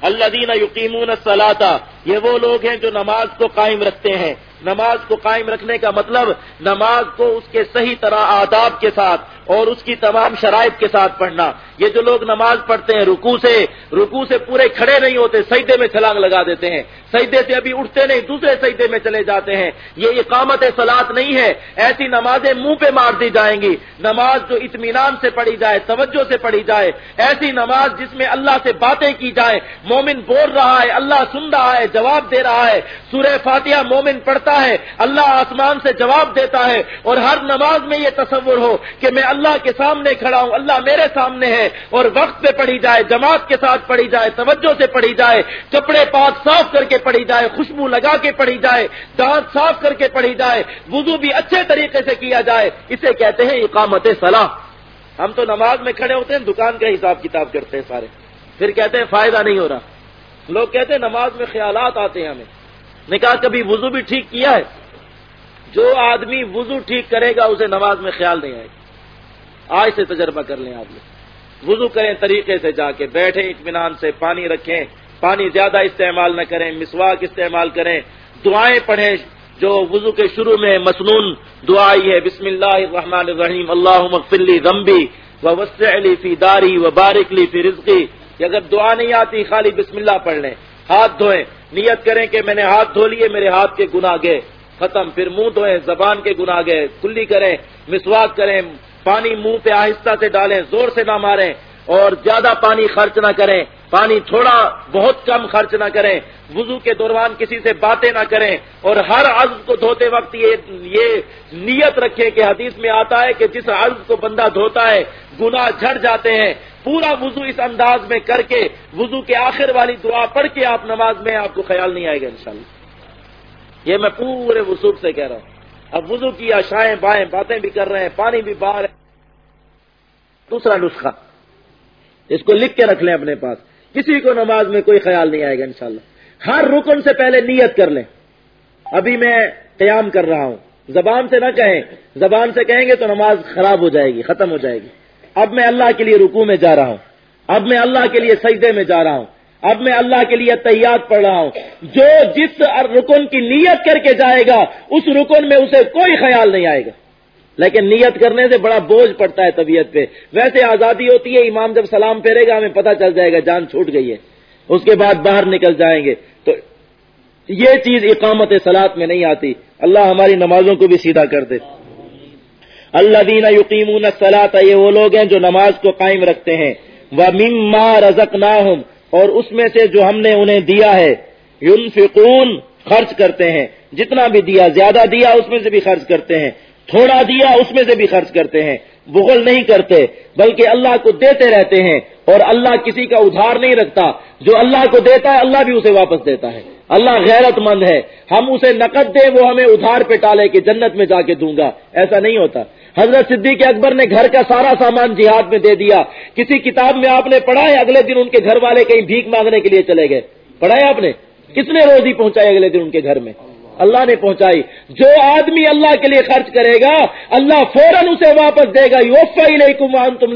اللہ دین یقین سلاتا یہ وہ لوگ ہیں جو نماز کو قائم رکھتے ہیں۔ نماز کو قائم رکھنے کا مطلب نماز کو اس کے صحیح طرح آداب کے ساتھ اور اس کی تمام شرائط کے ساتھ پڑھنا۔ یہ جو لوگ نماز پڑھتے ہیں رکو سے رکو سے پورے کھڑے نہیں ہوتے، سجدے میں چھلانگ لگا دیتے ہیں۔ سجدے سے ابھی اٹھتے نہیں، دوسرے سجدے میں چلے جاتے ہیں۔ یہ اقامت سلاد نہیں ہے، ایسی نمازیں منہ پہ مار دی جائیں گی۔ نماز جو اطمینان سے پڑھی جائے، توجہ سے پڑھی جائے، ایسی نماز جس میں اللہ سے باتیں کی جائے مومن بول رہا ہے، اللہ سن رہا ہے، جواب دے رہا ہے۔ سورہ فاتحہ مومن پڑھتا ہے، اللہ آسمان سے جواب دیتا ہے۔ اور ہر نماز میں یہ تصور ہو کہ میں اللہ کے سامنے کھڑا ہوں، اللہ میرے سامنے ہے، اور وقت پہ پڑھی جائے، جماعت کے ساتھ پڑھی جائے، توجہ سے پڑھی جائے کپڑے پاک صاف کر کے پڑھی جائے، خوشبو لگا کے پڑھی جائے، دانت صاف کر کے پڑھی جائے، وضو بھی اچھے طریقے سے کیا جائے، اسے کہتے ہیں اقامت صلاح۔ ہم تو نماز میں کھڑے ہوتے ہیں، دکان کا حساب کتاب کرتے ہیں سارے۔ پھر کہتے ہیں فائدہ نہیں ہو رہا۔ لوگ کہتے ہیں نماز میں خیالات آتے ہیں ہمیں۔ نے کہا کبھی وضو بھی ٹھیک کیا ہے؟ جو آدمی وضو ٹھیک کرے گا، اسے نماز میں خیال نہیں آئے گا۔ آج سے تجربہ کر لیں آپ لوگ۔ وضو کریں طریقے سے جا کے، بیٹھیں، اطمینان سے، پانی رکھیں، پانی زیادہ استعمال نہ کریں، مسواک استعمال کریں۔ دعائیں پڑھیں، جو وضو کے شروع میں مصنون دعائی ہے، بسم اللہ الرحمن الرحیم اللہ مغفلی رمبی و وسع علی فی داری و بارک لی فی رزقی۔ اگر دعا نہیں آتی، خالی بسم اللہ پڑھ لیں۔ ہاتھ دھوئیں۔ نیت کریں کہ میں نے ہاتھ دھو لیے، میرے ہاتھ کے گناہ گئے۔ ختم۔ پھر منہ دھوئیں، زبان کے گناہ گئے۔ کلی کریں، مسواک کریں پانی منہ پہ آہستہ سے ڈالیں، زور سے نہ ماریں اور زیادہ پانی خرچ نہ کریں۔ پانی تھوڑا بہت کم خرچ نہ کریں۔ وضو کے دوران کسی سے باتیں نہ کریں۔ اور ہر عزم کو دھوتے وقت یہ یہ نیت رکھیں کہ حدیث میں آتا ہے کہ جس عزم کو بندہ دھوتا ہے، گناہ جھڑ جاتے ہیں۔ پورا وضو اس انداز میں کر کے، وضو کے آخر والی دعا پڑھ کے آپ نماز میں آپ کو خیال نہیں آئے گا انشاءاللہ۔ یہ میں پورے وسوخ سے کہہ رہا ہوں۔ اب وضو کی آشائیں بائیں، باتیں بھی کر رہے ہیں، پانی بھی باہر ہے دوسرا نسخہ۔ اس کو لکھ کے رکھ لیں اپنے پاس۔ کسی کو نماز میں کوئی خیال نہیں آئے گا انشاءاللہ۔ ہر رکن سے پہلے نیت کر لیں۔ ابھی میں قیام کر رہا ہوں۔ زبان سے نہ کہیں۔ زبان سے کہیں گے تو نماز خراب ہو جائے گی، ختم ہو جائے گی۔ اب میں اللہ کے لیے رکو میں جا رہا ہوں۔ اب میں اللہ کے لیے سجدے میں جا رہا ہوں۔ اب میں اللہ کے لیے تیار پڑھ رہا ہوں۔ جو جس رکن کی نیت کر کے جائے گا، اس رکن میں اسے کوئی خیال نہیں آئے گا۔ لیکن نیت کرنے سے بڑا بوجھ پڑتا ہے طبیعت پہ۔ ویسے آزادی ہوتی ہے، امام جب سلام پھیرے گا، ہمیں پتہ چل جائے گا، جان چھوٹ گئی ہے۔ اس کے بعد باہر نکل جائیں گے۔ تو یہ چیز اقامت سلاد میں نہیں آتی۔ اللہ ہماری نمازوں کو بھی سیدھا کر دے۔ اللہ دینا یقین سلاط یہ وہ لوگ ہیں جو نماز کو قائم رکھتے ہیں۔ وہ مما رزق اور اس میں سے جو ہم نے انہیں دیا ہے یون خرچ کرتے ہیں۔ جتنا بھی دیا، زیادہ دیا، اس میں سے بھی خرچ کرتے ہیں۔ تھوڑا دیا، اس میں سے بھی خرچ کرتے ہیں۔ بغل نہیں کرتے، بلکہ اللہ کو دیتے رہتے ہیں۔ اور اللہ کسی کا ادھار نہیں رکھتا۔ جو اللہ کو دیتا ہے، اللہ بھی اسے واپس دیتا ہے۔ اللہ غیرت مند ہے۔ ہم اسے نقد دیں، وہ ہمیں ادھار پہ ٹالے کہ جنت میں جا کے دوں گا۔ ایسا نہیں ہوتا۔ حضرت صدیق اکبر نے گھر کا سارا سامان جہاد میں دے دیا۔ کسی کتاب میں آپ نے پڑھا ہے اگلے دن ان کے گھر والے کہیں بھیک مانگنے کے لیے چلے گئے؟ پڑھا ہے آپ نے؟ کس نے روزی پہنچائی اگلے دن ان کے گھر میں؟ اللہ نے پہنچائی۔ جو آدمی اللہ کے لیے خرچ کرے گا، اللہ فوراً اسے واپس دے گا۔ یوفا ہی نہیں تم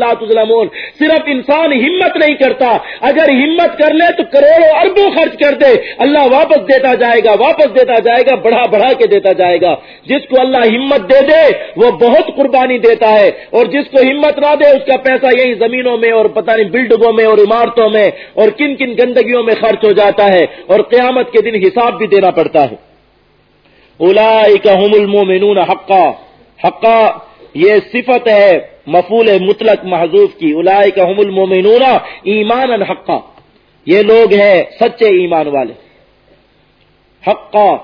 صرف انسان ہمت نہیں کرتا۔ اگر ہمت کر لے تو کروڑوں اربوں خرچ کر دے۔ اللہ واپس دیتا جائے گا، واپس دیتا جائے گا، بڑھا بڑھا کے دیتا جائے گا۔ جس کو اللہ ہمت دے دے، وہ بہت قربانی دیتا ہے۔ اور جس کو ہمت نہ دے، اس کا پیسہ یہی زمینوں میں اور پتہ نہیں بلڈنگوں میں اور عمارتوں میں اور کن کن گندگیوں میں خرچ ہو جاتا ہے۔ اور قیامت کے دن حساب بھی دینا پڑتا ہے۔ هم المؤمنون حقا حقا یہ صفت ہے مفول مطلق محضوف کی هم المؤمنون ایمان حقا، یہ لوگ ہیں سچے ایمان والے۔ حقا،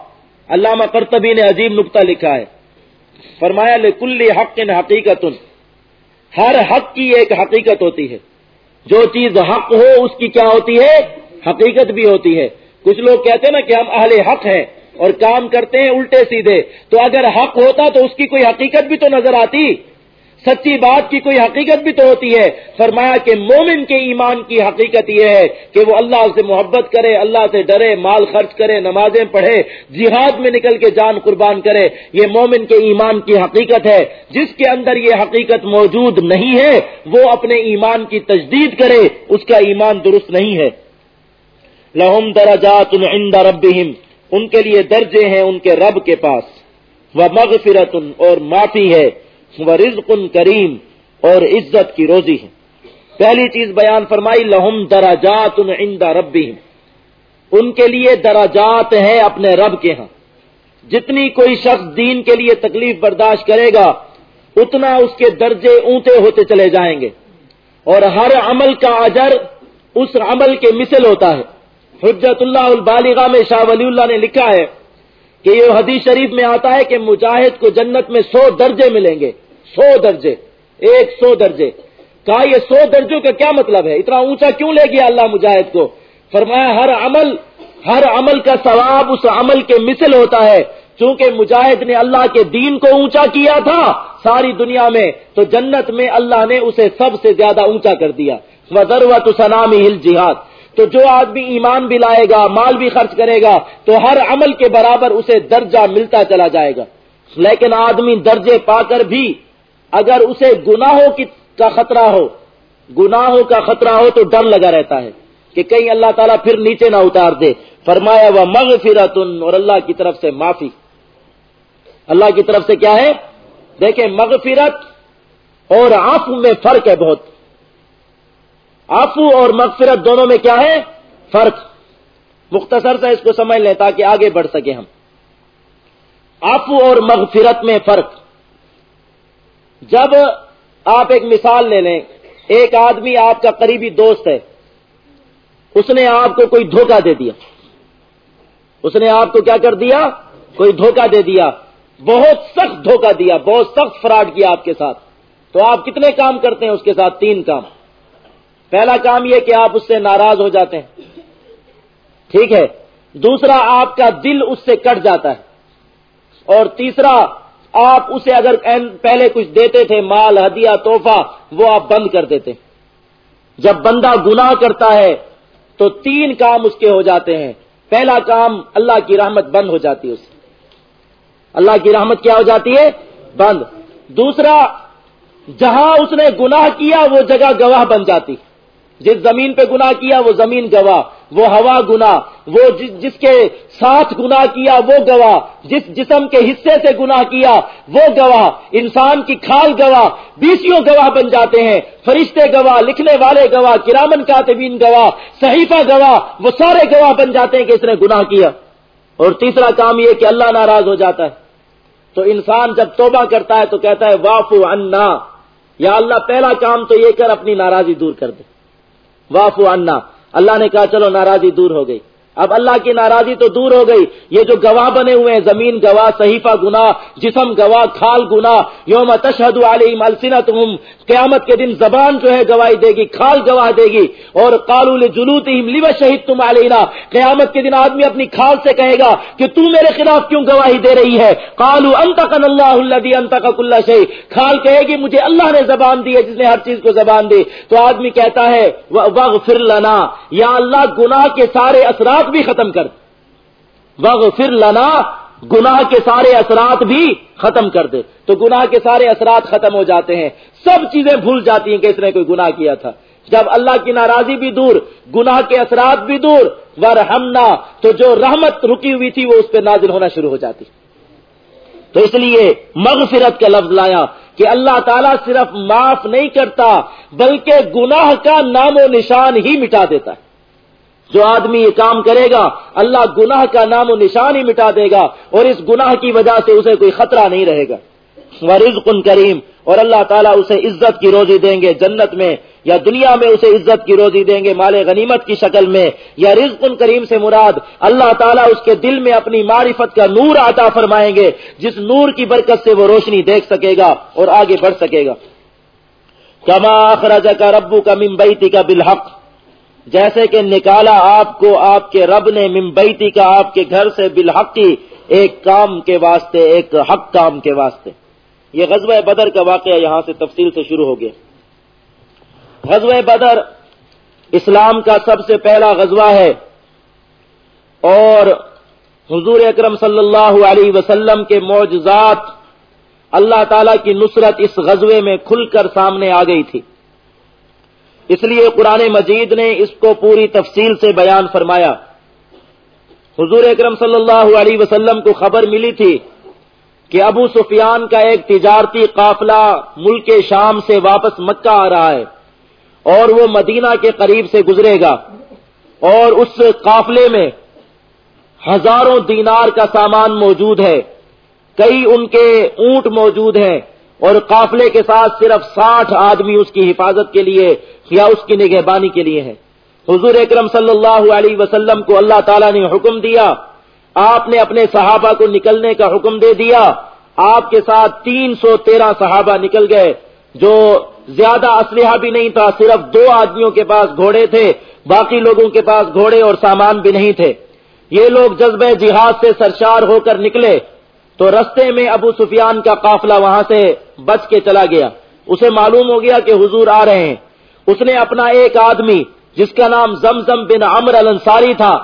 علامہ کرتبی نے عجیب نقطہ لکھا ہے۔ فرمایا لکل حق حقیقت ہر حق کی ایک حقیقت ہوتی ہے۔ جو چیز حق ہو، اس کی کیا ہوتی ہے؟ حقیقت بھی ہوتی ہے۔ کچھ لوگ کہتے ہیں نا کہ ہم اہل حق ہیں۔ اور کام کرتے ہیں الٹے سیدھے۔ تو اگر حق ہوتا تو اس کی کوئی حقیقت بھی تو نظر آتی۔ سچی بات کی کوئی حقیقت بھی تو ہوتی ہے۔ فرمایا کہ مومن کے ایمان کی حقیقت یہ ہے کہ وہ اللہ سے محبت کرے، اللہ سے ڈرے، مال خرچ کرے، نمازیں پڑھے، جہاد میں نکل کے جان قربان کرے۔ یہ مومن کے ایمان کی حقیقت ہے۔ جس کے اندر یہ حقیقت موجود نہیں ہے، وہ اپنے ایمان کی تجدید کرے، اس کا ایمان درست نہیں ہے۔ لہم درجات عند ربهم۔ ان کے لیے درجے ہیں ان کے رب کے پاس۔ وہ مغفرت اور معافی ہے۔ وہ رزق کریم، اور عزت کی روزی ہے۔ پہلی چیز بیان فرمائی لہم دراجات رب ان کے لیے دراجات ہے اپنے رب کے ہاں۔ جتنی کوئی شخص دین کے لیے تکلیف برداشت کرے گا، اتنا اس کے درجے اونچے ہوتے چلے جائیں گے۔ اور ہر عمل کا اجر اس عمل کے مثل ہوتا ہے۔ حجت اللہ البالغہ میں شاہ ولی اللہ نے لکھا ہے کہ یہ حدیث شریف میں آتا ہے کہ مجاہد کو جنت میں سو درجے ملیں گے۔ سو درجے۔ ایک سو درجے۔ کہا یہ سو درجوں کا کیا مطلب ہے؟ اتنا اونچا کیوں لے گیا اللہ مجاہد کو؟ فرمایا ہر عمل ہر عمل کا ثواب اس عمل کے مثل ہوتا ہے۔ چونکہ مجاہد نے اللہ کے دین کو اونچا کیا تھا ساری دنیا میں، تو جنت میں اللہ نے اسے سب سے زیادہ اونچا کر دیا۔ وزروت سلامی ہل جہاد تو جو آدمی ایمان بھی لائے گا، مال بھی خرچ کرے گا، تو ہر عمل کے برابر اسے درجہ ملتا چلا جائے گا۔ لیکن آدمی درجے پا کر بھی اگر اسے گناہوں کی کا خطرہ ہو، گناہوں کا خطرہ ہو تو ڈر لگا رہتا ہے کہ کہیں اللہ تعالیٰ پھر نیچے نہ اتار دے۔ فرمایا وہ مغفرت اور اللہ کی طرف سے معافی۔ اللہ کی طرف سے کیا ہے؟ دیکھیں، مغفرت اور آنکھ میں فرق ہے بہت۔ آفو اور مغفرت دونوں میں کیا ہے؟ فرق۔ مختصر سے اس کو سمجھ لیں تاکہ آگے بڑھ سکے ہم۔ آفو اور مغفرت میں فرق۔ جب آپ ایک مثال لے لیں، ایک آدمی آپ کا قریبی دوست ہے۔ اس نے آپ کو کوئی دھوکہ دے دیا۔ اس نے آپ کو کیا کر دیا؟ کوئی دھوکہ دے دیا۔ بہت سخت دھوکہ دیا، بہت سخت فراڈ کیا آپ کے ساتھ۔ تو آپ کتنے کام کرتے ہیں اس کے ساتھ؟ تین کام۔ پہلا کام یہ کہ آپ اس سے ناراض ہو جاتے ہیں۔ ٹھیک ہے؟ دوسرا، آپ کا دل اس سے کٹ جاتا ہے۔ اور تیسرا، آپ اسے اگر پہلے کچھ دیتے تھے، مال، ہدیہ توحفہ وہ آپ بند کر دیتے۔ جب بندہ گناہ کرتا ہے، تو تین کام اس کے ہو جاتے ہیں۔ پہلا کام، اللہ کی رحمت بند ہو جاتی ہے اس اللہ کی رحمت کیا ہو جاتی ہے؟ بند۔ دوسرا، جہاں اس نے گناہ کیا، وہ جگہ گواہ بن جاتی۔ جس زمین پہ گناہ کیا وہ زمین گواہ، وہ ہوا گنا وہ جس کے ساتھ گنا کیا وہ گواہ، جس جسم کے حصے سے گنا کیا وہ گواہ، انسان کی کھال گواہ، بیسیوں گواہ بن جاتے ہیں، فرشتے گواہ، لکھنے والے گواہ، کرامن کاتبین گواہ، صحیفہ گواہ، وہ سارے گواہ بن جاتے ہیں کہ اس نے گناہ کیا۔ اور تیسرا کام یہ کہ اللہ ناراض ہو جاتا ہے۔ تو انسان جب توبہ کرتا ہے تو کہتا ہے وافو انا یا اللہ، پہلا کام تو یہ کر، اپنی ناراضی دور کر دے۔ واف اللہ نے کہا چلو ناراضی دور ہو گئی۔ اب اللہ کی ناراضی تو دور ہو گئی۔ یہ جو گواہ بنے ہوئے ہیں، زمین گواہ، صحیفہ گنا جسم گواہ، کھال گنا یوم تشہد علیہم السنتہم، قیامت کے دن زبان جو ہے گواہی دے گی، کھال گواہ دے گی۔ اور قالول جلوتہم لما شہید تم علینا؟ قیامت کے دن آدمی اپنی کھال سے کہے گا کہ تو میرے خلاف کیوں گواہی دے رہی ہے؟ قالو انتقن اللہ الذی انتق کل شیء۔ کھال کہے گی، مجھے اللہ نے زبان دی ہے، جس نے ہر چیز کو زبان دی۔ تو آدمی کہتا ہے، واغفر لنا یا اللہ، گناہ کے سارے اثرات بھی ختم کر۔ دے پھر لنا، گناہ کے سارے اثرات بھی ختم کر دے۔ تو گناہ کے سارے اثرات ختم ہو جاتے ہیں۔ سب چیزیں بھول جاتی ہیں کہ اس نے کوئی گناہ کیا تھا۔ جب اللہ کی ناراضی بھی دور، گناہ کے اثرات بھی دور ور تو جو رحمت رکی ہوئی تھی وہ اس پہ نازل ہونا شروع ہو جاتی۔ تو اس لیے مغفرت کا لفظ لایا کہ اللہ تعالیٰ صرف معاف نہیں کرتا، بلکہ گناہ کا نام و نشان ہی مٹا دیتا ہے۔ جو آدمی یہ کام کرے گا، اللہ گناہ کا نام و نشان ہی مٹا دے گا اور اس گناہ کی وجہ سے اسے کوئی خطرہ نہیں رہے گا۔ رزق کریم، اور اللہ تعالیٰ اسے عزت کی روزی دیں گے جنت میں، یا دنیا میں اسے عزت کی روزی دیں گے مال غنیمت کی شکل میں۔ یا رزق کریم سے مراد، اللہ تعالیٰ اس کے دل میں اپنی معرفت کا نور عطا فرمائیں گے، جس نور کی برکت سے وہ روشنی دیکھ سکے گا اور آگے بڑھ سکے گا۔ کما اخراج کا ربو کا ممبئی کا بالحق جیسے کہ نکالا آپ کو آپ کے رب نے ممبئی کا آپ کے گھر سے بالحقی ایک کام کے واسطے، ایک حق کام کے واسطے۔ یہ غزوہ بدر کا واقعہ یہاں سے تفصیل سے شروع ہو گیا۔ غزوہ بدر اسلام کا سب سے پہلا غزوہ ہے اور حضور اکرم صلی اللہ علیہ وسلم کے معجزات اللہ تعالی کی نصرت اس غزوے میں کھل کر سامنے آ گئی تھی۔ اس لیے قرآن مجید نے اس کو پوری تفصیل سے بیان فرمایا۔ حضور اکرم صلی اللہ علیہ وسلم کو خبر ملی تھی کہ ابو سفیان کا ایک تجارتی قافلہ ملک شام سے واپس مکہ آ رہا ہے اور وہ مدینہ کے قریب سے گزرے گا اور اس قافلے میں ہزاروں دینار کا سامان موجود ہے، کئی ان کے اونٹ موجود ہیں۔ اور قافلے کے ساتھ صرف ساٹھ آدمی اس کی حفاظت کے لیے یا اس کی نگہبانی کے لیے ہے حضور اکرم صلی اللہ علیہ وسلم کو اللہ تعالیٰ نے حکم دیا، آپ نے اپنے صحابہ کو نکلنے کا حکم دے دیا۔ آپ کے ساتھ تین سو تیرہ صحابہ نکل گئے، جو زیادہ اسلحہ بھی نہیں تھا، صرف دو آدمیوں کے پاس گھوڑے تھے، باقی لوگوں کے پاس گھوڑے اور سامان بھی نہیں تھے۔ یہ لوگ جذبہ جہاد سے سرشار ہو کر نکلے۔ تو رستے میں ابو سفیان کا قافلہ وہاں سے بچ کے چلا گیا۔ اسے معلوم ہو گیا کہ حضور آ رہے ہیں۔ اس نے اپنا ایک آدمی، جس کا نام زمزم بن عمر الانصاری تھا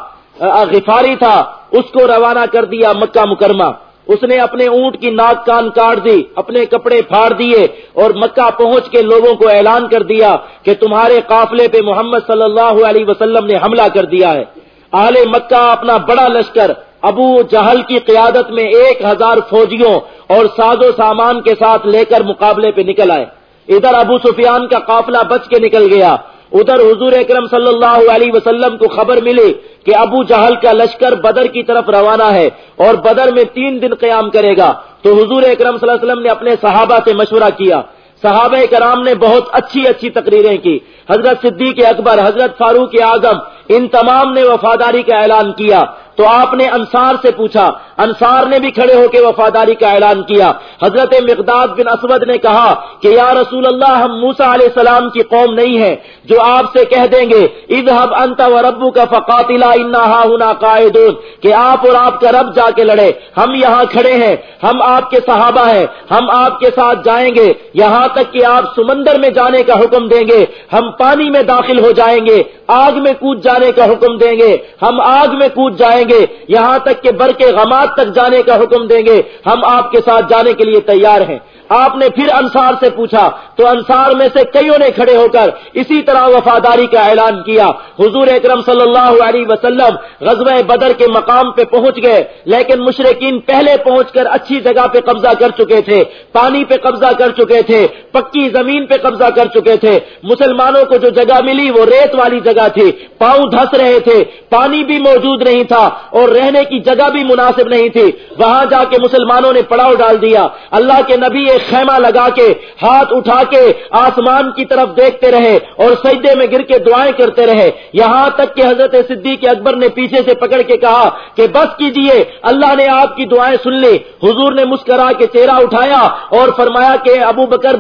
غفاری تھا، اس کو روانہ کر دیا مکہ مکرمہ۔ اس نے اپنے اونٹ کی ناک کان کاٹ دی، اپنے کپڑے پھاڑ دیے اور مکہ پہنچ کے لوگوں کو اعلان کر دیا کہ تمہارے قافلے پہ محمد صلی اللہ علیہ وسلم نے حملہ کر دیا ہے۔ اہل مکہ اپنا بڑا لشکر ابو جہل کی قیادت میں ایک ہزار فوجیوں اور ساز و سامان کے ساتھ لے کر مقابلے پہ نکل آئے۔ ادھر ابو سفیان کا قافلہ بچ کے نکل گیا۔ ادھر حضور اکرم صلی اللہ علیہ وسلم کو خبر ملی کہ ابو جہل کا لشکر بدر کی طرف روانہ ہے اور بدر میں تین دن قیام کرے گا۔ تو حضور اکرم صلی اللہ علیہ وسلم نے اپنے صحابہ سے مشورہ کیا۔ صحابہ کرام نے بہت اچھی اچھی تقریریں کی۔ حضرت صدیق اکبر، حضرت فاروق اعظم، ان تمام نے وفاداری کا اعلان کیا۔ تو آپ نے انصار سے پوچھا، انصار نے بھی کھڑے ہو کے وفاداری کا اعلان کیا۔ حضرت مقداد بن اسود نے کہا کہ یا رسول اللہ، ہم موسا علیہ السلام کی قوم نہیں ہے جو آپ سے کہہ دیں گے، اذهب انت و ربو کا فقاتلا انا قائدون کہ آپ اور آپ کا رب جا کے لڑے۔ ہم یہاں کھڑے ہیں، ہم آپ کے صحابہ ہیں، ہم آپ کے ساتھ جائیں گے۔ یہاں تک کہ آپ سمندر میں جانے کا حکم دیں گے۔ ہم پانی میں داخل ہو جائیں گے، آگ میں کود جانے کا حکم دیں گے، ہم آگ میں کود جائیں گے، یہاں تک کہ بر کے غمات تک جانے کا حکم دیں گے، ہم آپ کے ساتھ جانے کے لیے تیار ہیں۔ آپ نے پھر انصار سے پوچھا، تو انصار میں سے کئیوں نے کھڑے ہو کر اسی طرح وفاداری کا اعلان کیا؟ حضور اکرم صلی اللہ علیہ وسلم غزوہ بدر کے مقام پہ پہنچ گئے، لیکن مشرقین پہلے پہنچ کر اچھی جگہ پہ قبضہ کر چکے تھے، پانی پہ قبضہ کر چکے تھے، پکی زمین پہ قبضہ کر چکے تھے۔ مسلمانوں کو جو جگہ ملی وہ ریت والی جگہ تھی، پاؤں دھس رہے تھے، پانی بھی موجود نہیں تھا اور رہنے کی جگہ بھی مناسب نہیں تھی۔ وہاں جا کے مسلمانوں نے پڑاؤ ڈال دیا۔ اللہ کے نبی خیمہ لگا کے، ہاتھ اٹھا کے آسمان کی طرف دیکھتے رہے اور سجدے میں گر کے دعائیں کرتے رہے۔ یہاں تک کہ حضرت صدیق اکبر نے پیچھے سے پکڑ کے کہا کہ بس کیجیے، اللہ نے آپ کی دعائیں سن لی حضور نے مسکرا کے چہرہ اٹھایا اور فرمایا کہ ابو بکر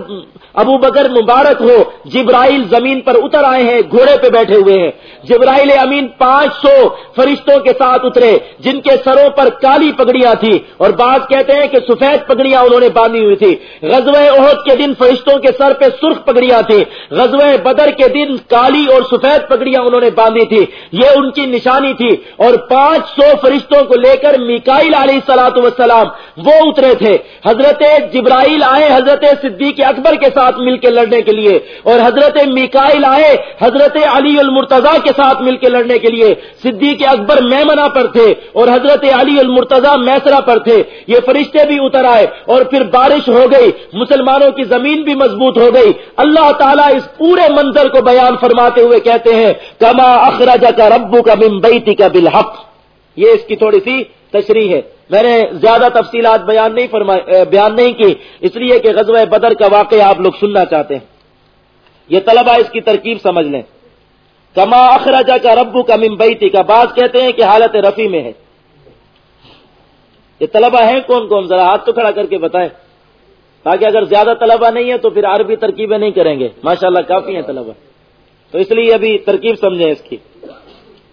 ابو بکر مبارک ہو، جبرائیل زمین پر اتر آئے ہیں، گھوڑے پہ بیٹھے ہوئے ہیں۔ جبرائیل امین پانچ سو فرشتوں کے ساتھ اترے، جن کے سروں پر کالی پگڑیاں تھی اور بعض کہتے ہیں کہ سفید پگڑیاں انہوں نے باندھی ہوئی تھی غزوہ عہد کے دن فرشتوں کے سر پہ سرخ پگڑیاں تھی غزوہ بدر کے دن کالی اور سفید پگڑیاں انہوں نے باندھی تھی یہ ان کی نشانی تھی۔ اور پانچ سو فرشتوں کو لے کر میکائل علیہ سلاۃ وسلام وہ اترے تھے۔ حضرت جبرائیل آئے، حضرت صدیق اکبر کے ساتھ ساتھ مل کے لڑنے کے لیے اور حضرت میکائل آئے، حضرت علی المرتضی کے ساتھ مل کے لڑنے کے لیے۔ صدیق اکبر میمنا پر تھے اور حضرت علی المرتضی میسرا پر تھے۔ یہ فرشتے بھی اتر آئے اور پھر بارش ہو گئی، مسلمانوں کی زمین بھی مضبوط ہو گئی۔ اللہ تعالیٰ اس پورے منظر کو بیان فرماتے ہوئے کہتے ہیں، کما اخراج کا ربو کا ممبئی کا بالحق یہ اس کی تھوڑی سی تشریح ہے۔ میں نے زیادہ تفصیلات بیان نہیں فرمائے بیان نہیں کی، اس لیے کہ غزوہ بدر کا واقعہ آپ لوگ سننا چاہتے ہیں۔ یہ طلبہ اس کی ترکیب سمجھ لیں۔ کما اخراجا کا ربو کا ممبئی کا بعض کہتے ہیں کہ حالت رفی میں ہے۔ یہ طلبہ ہیں کون کون؟ ذرا ہاتھ تو کھڑا کر کے بتائیں۔ تاکہ اگر زیادہ طلبہ نہیں ہے تو پھر عربی ترکیبیں نہیں کریں گے۔ ماشاءاللہ کافی ہیں طلبہ۔ تو اس لیے ابھی ترکیب سمجھیں اس کی۔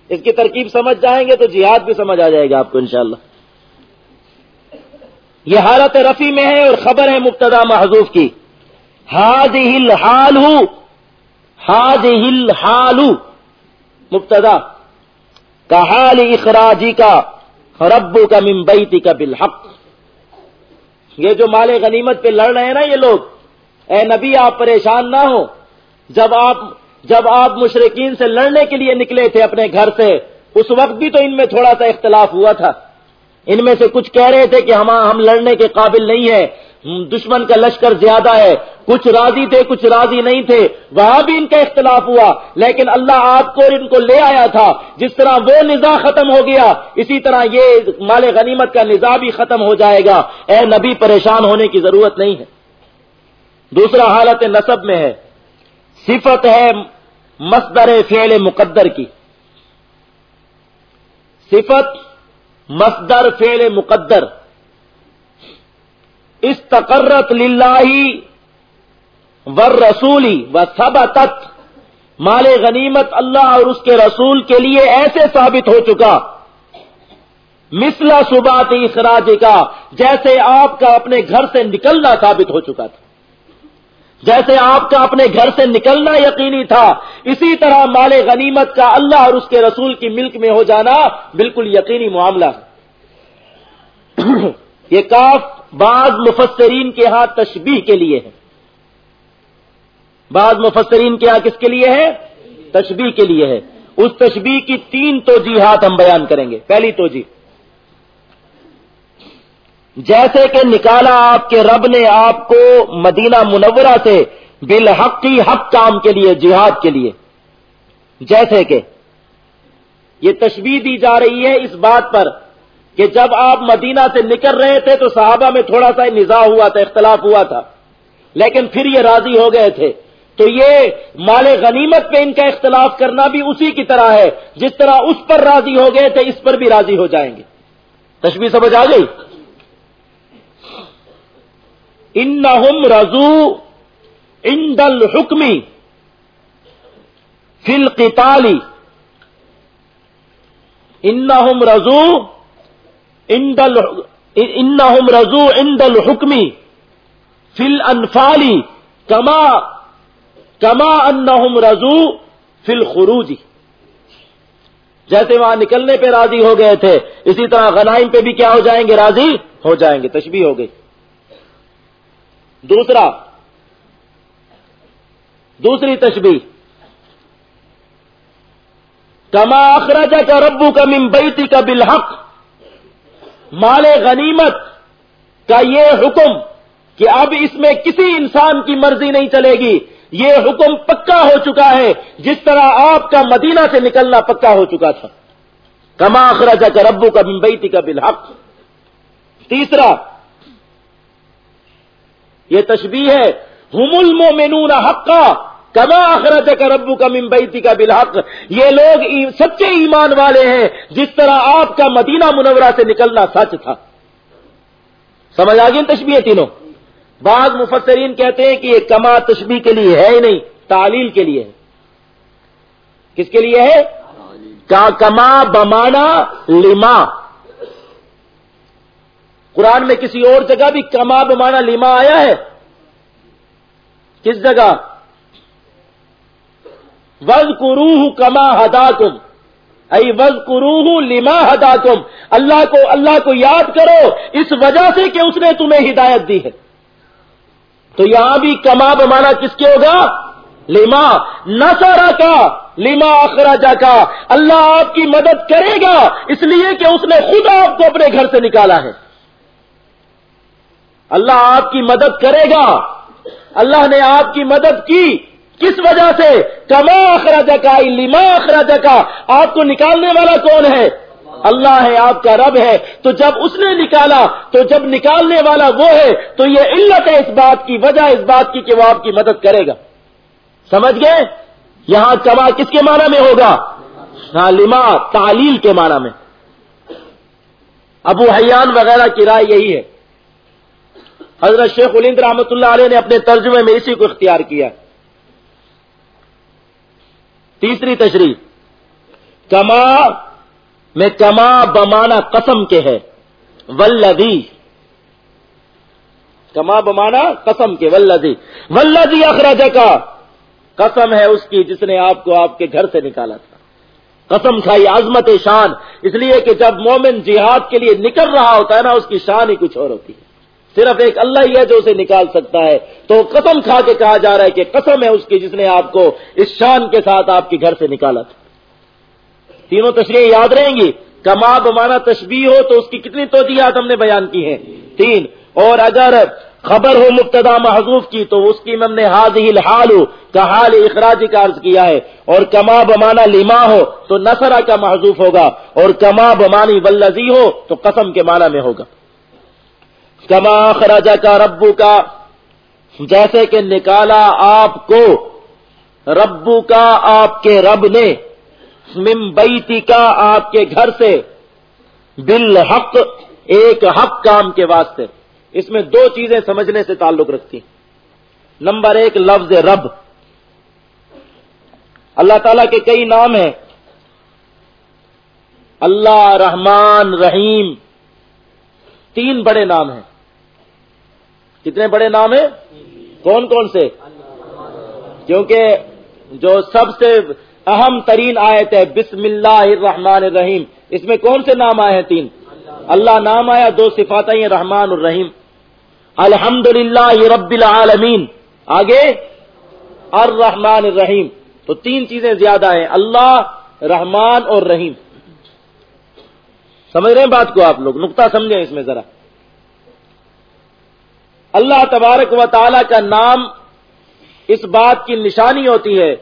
اس کی ترکیب سمجھ جائیں گے تو جہاد بھی سمجھ آ جائے گا آپ کو انشاءاللہ۔ یہ حالت رفی میں ہے اور خبر ہے مبتدا محضوف کی۔ ہاد ہل حال ہاد ہل حال مبتدا، کا حال اخراجی کا ربو کا ممبئی کا بالحق۔ یہ جو مال غنیمت پہ لڑ رہے ہیں نا یہ لوگ، اے نبی آپ پریشان نہ ہو۔ جب آپ جب آپ مشرقین سے لڑنے کے لیے نکلے تھے اپنے گھر سے، اس وقت بھی تو ان میں تھوڑا سا اختلاف ہوا تھا۔ ان میں سے کچھ کہہ رہے تھے کہ ہم ہم لڑنے کے قابل نہیں ہیں، دشمن کا لشکر زیادہ ہے۔ کچھ راضی تھے، کچھ راضی نہیں تھے۔ وہاں بھی ان کا اختلاف ہوا، لیکن اللہ آپ کو ان کو لے آیا تھا۔ جس طرح وہ نظا ختم ہو گیا، اسی طرح یہ مال غنیمت کا نظا بھی ختم ہو جائے گا۔ اے نبی، پریشان ہونے کی ضرورت نہیں ہے۔ دوسرا حالت نصب میں ہے۔ صفت ہے مصدر فعل مقدر کی۔ صفت مصدر فعل مقدر۔ استقرت للہ ور رسولی و سب مال غنیمت اللہ اور اس کے رسول کے لیے ایسے ثابت ہو چکا۔ مسلا صبات اخراج کا، جیسے آپ کا اپنے گھر سے نکلنا ثابت ہو چکا تھا۔ جیسے آپ کا اپنے گھر سے نکلنا یقینی تھا، اسی طرح مال غنیمت کا اللہ اور اس کے رسول کی ملک میں ہو جانا بالکل یقینی معاملہ ہے۔ یہ کاف بعض مفسرین کے ہاں تشبیح کے لیے ہے۔ بعض مفسرین کے ہاں کس کے لیے ہے؟ تشبیح کے لیے ہے۔ اس تشبیح کی تین توجیحات ہم بیان کریں گے۔ پہلی توجہ جیسے کہ نکالا آپ کے رب نے آپ کو مدینہ منورہ سے بالحق کی حق کام کے لیے، جہاد کے لیے۔ جیسے کہ یہ تشبیح دی جا رہی ہے اس بات پر کہ جب آپ مدینہ سے نکل رہے تھے تو صحابہ میں تھوڑا سا نظا ہوا تھا، اختلاف ہوا تھا۔ لیکن پھر یہ راضی ہو گئے تھے۔ تو یہ مال غنیمت پہ ان کا اختلاف کرنا بھی اسی کی طرح ہے۔ جس طرح اس پر راضی ہو گئے تھے، اس پر بھی راضی ہو جائیں گے۔ تشبیح سمجھ آ گئی؟ ان رضو ان دل حکمی فل قتالی ان رضو ان دل ان رضو ان دل حکمی فل انفالی کما کما ان رضو فل خروجی جیسے وہاں نکلنے پہ راضی ہو گئے تھے، اسی طرح غنائم پہ بھی کیا ہو جائیں گے؟ راضی ہو جائیں گے تشبیح ہو گئی۔ دوسرا، دوسری تشبیح کما اخراج کا ربو کا ممبئی کا بالحق، مال غنیمت کا یہ حکم کہ اب اس میں کسی انسان کی مرضی نہیں چلے گی، یہ حکم پکا ہو چکا ہے، جس طرح آپ کا مدینہ سے نکلنا پکا ہو چکا تھا۔ کما اخراج کا ربو کا ممبئی کا بالحق۔ تیسرا یہ تشبیح ہے. ہم المومنون حقا کما اخراج کا ربو کا ممبئی کا بالحق. یہ لوگ سچے ایمان والے ہیں. جس طرح آپ کا مدینہ منورہ سے نکلنا سچ تھا. سمجھ آ گئی تشبیح تینوں؟ بعض مفسرین کہتے ہیں کہ یہ کما تشبیح کے لیے ہے ہی نہیں تعلیل کے لیے کس کے لیے ہے؟ کا کما بمانا لما. قرآن میں کسی اور جگہ بھی کما بمانا لما آیا ہے؟ کس جگہ؟ وز کروہ کما ہدا کم وز کروہ لما ہدا کم اللہ کو اللہ کو یاد کرو، اس وجہ سے کہ اس نے تمہیں ہدایت دی ہے۔ تو یہاں بھی کما بمانا کس کے ہوگا؟ لیما نسارا کا لیما اخراجا کا۔ اللہ آپ کی مدد کرے گا، اس لیے کہ اس نے خود آپ کو اپنے گھر سے نکالا ہے۔ اللہ آپ کی مدد کرے گا۔ اللہ نے آپ کی مدد کی۔ کس وجہ سے؟ کما اخراجا کا لیما اخراجا کا آپ کو نکالنے والا کون ہے؟ اللہ ہے، آپ کا رب ہے۔ تو جب اس نے نکالا، تو جب نکالنے والا وہ ہے، تو یہ علت ہے اس بات کی وجہ، اس بات کی کہ وہ آپ کی مدد کرے گا۔ سمجھ گئے؟ یہاں کما کس کے معنی میں ہوگا؟ لما تعلیل کے معنی میں۔ ابو حیان وغیرہ کی رائے یہی ہے۔ حضرت شیخ الند رحمت اللہ علیہ نے اپنے ترجمے میں اسی کو اختیار کیا۔ تیسری تشریح۔ کما، میں کما بمانا قسم کے ہے۔ ولدی کما بمانا قسم کے ولدی ولدی اخراج کا قسم ہے اس کی جس نے آپ کو آپ کے گھر سے نکالا تھا۔ قسم کھائی، عظمت شان۔ اس لیے کہ جب مومن جہاد کے لیے نکل رہا ہوتا ہے نا، اس کی شان ہی کچھ اور ہوتی ہے۔ صرف ایک اللہ ہی ہے جو اسے نکال سکتا ہے۔ تو قسم کھا کے کہا جا رہا ہے کہ قسم ہے اس کی جس نے آپ کو اس شان کے ساتھ آپ کے گھر سے نکالا تھا۔ تینوں تشریح یاد رہیں گی۔ کما بمانا تشبیح ہو تو اس کی کتنی توجیحات ہم نے بیان کی ہیں۔ تین، اور اگر خبر ہو مبتدا محضوف کی تو اس کی ہم نے حاض ہی الحال ہو کا حال اخراجی کا عرض کیا ہے۔ اور کما بمانا لما ہو تو نسرا کا محضوف ہوگا۔ اور کما بمانی ولزی ہو تو قسم کے معنی میں ہوگا۔ کما خراجہ کا ربو کا جیسے کہ نکالا آپ کو ربو کا آپ کے رب نے ممبئی کا آپ کے گھر سے، بالحق، ایک حق کام کے واسطے۔ اس میں دو چیزیں سمجھنے سے تعلق رکھتی۔ نمبر ایک، لفظ رب۔ اللہ تعالی کے کئی نام ہیں۔ اللہ رحمان رحیم۔ تین بڑے نام ہیں۔ کتنے بڑے نام ہیں؟ کون کون سے؟ کیونکہ جو سب سے اہم ترین آیت ہے، بسم اللہ الرحمن الرحیم۔ اس میں کون سے نام آئے ہیں تین؟ اللہ نام آیا، دو صفات ہیں، رحمان الرحیم الحمد للہ رب العالمین۔ آگے؟ الرحمن الرحیم۔ تو تین چیزیں زیادہ ہیں، اللہ، رحمان اور رحیم۔ سمجھ رہے ہیں بات کو آپ لوگ؟ نقطہ سمجھیں اس میں ذرا۔ اللہ تبارک و تعالی کا نام اس بات کی نشانی ہوتی ہے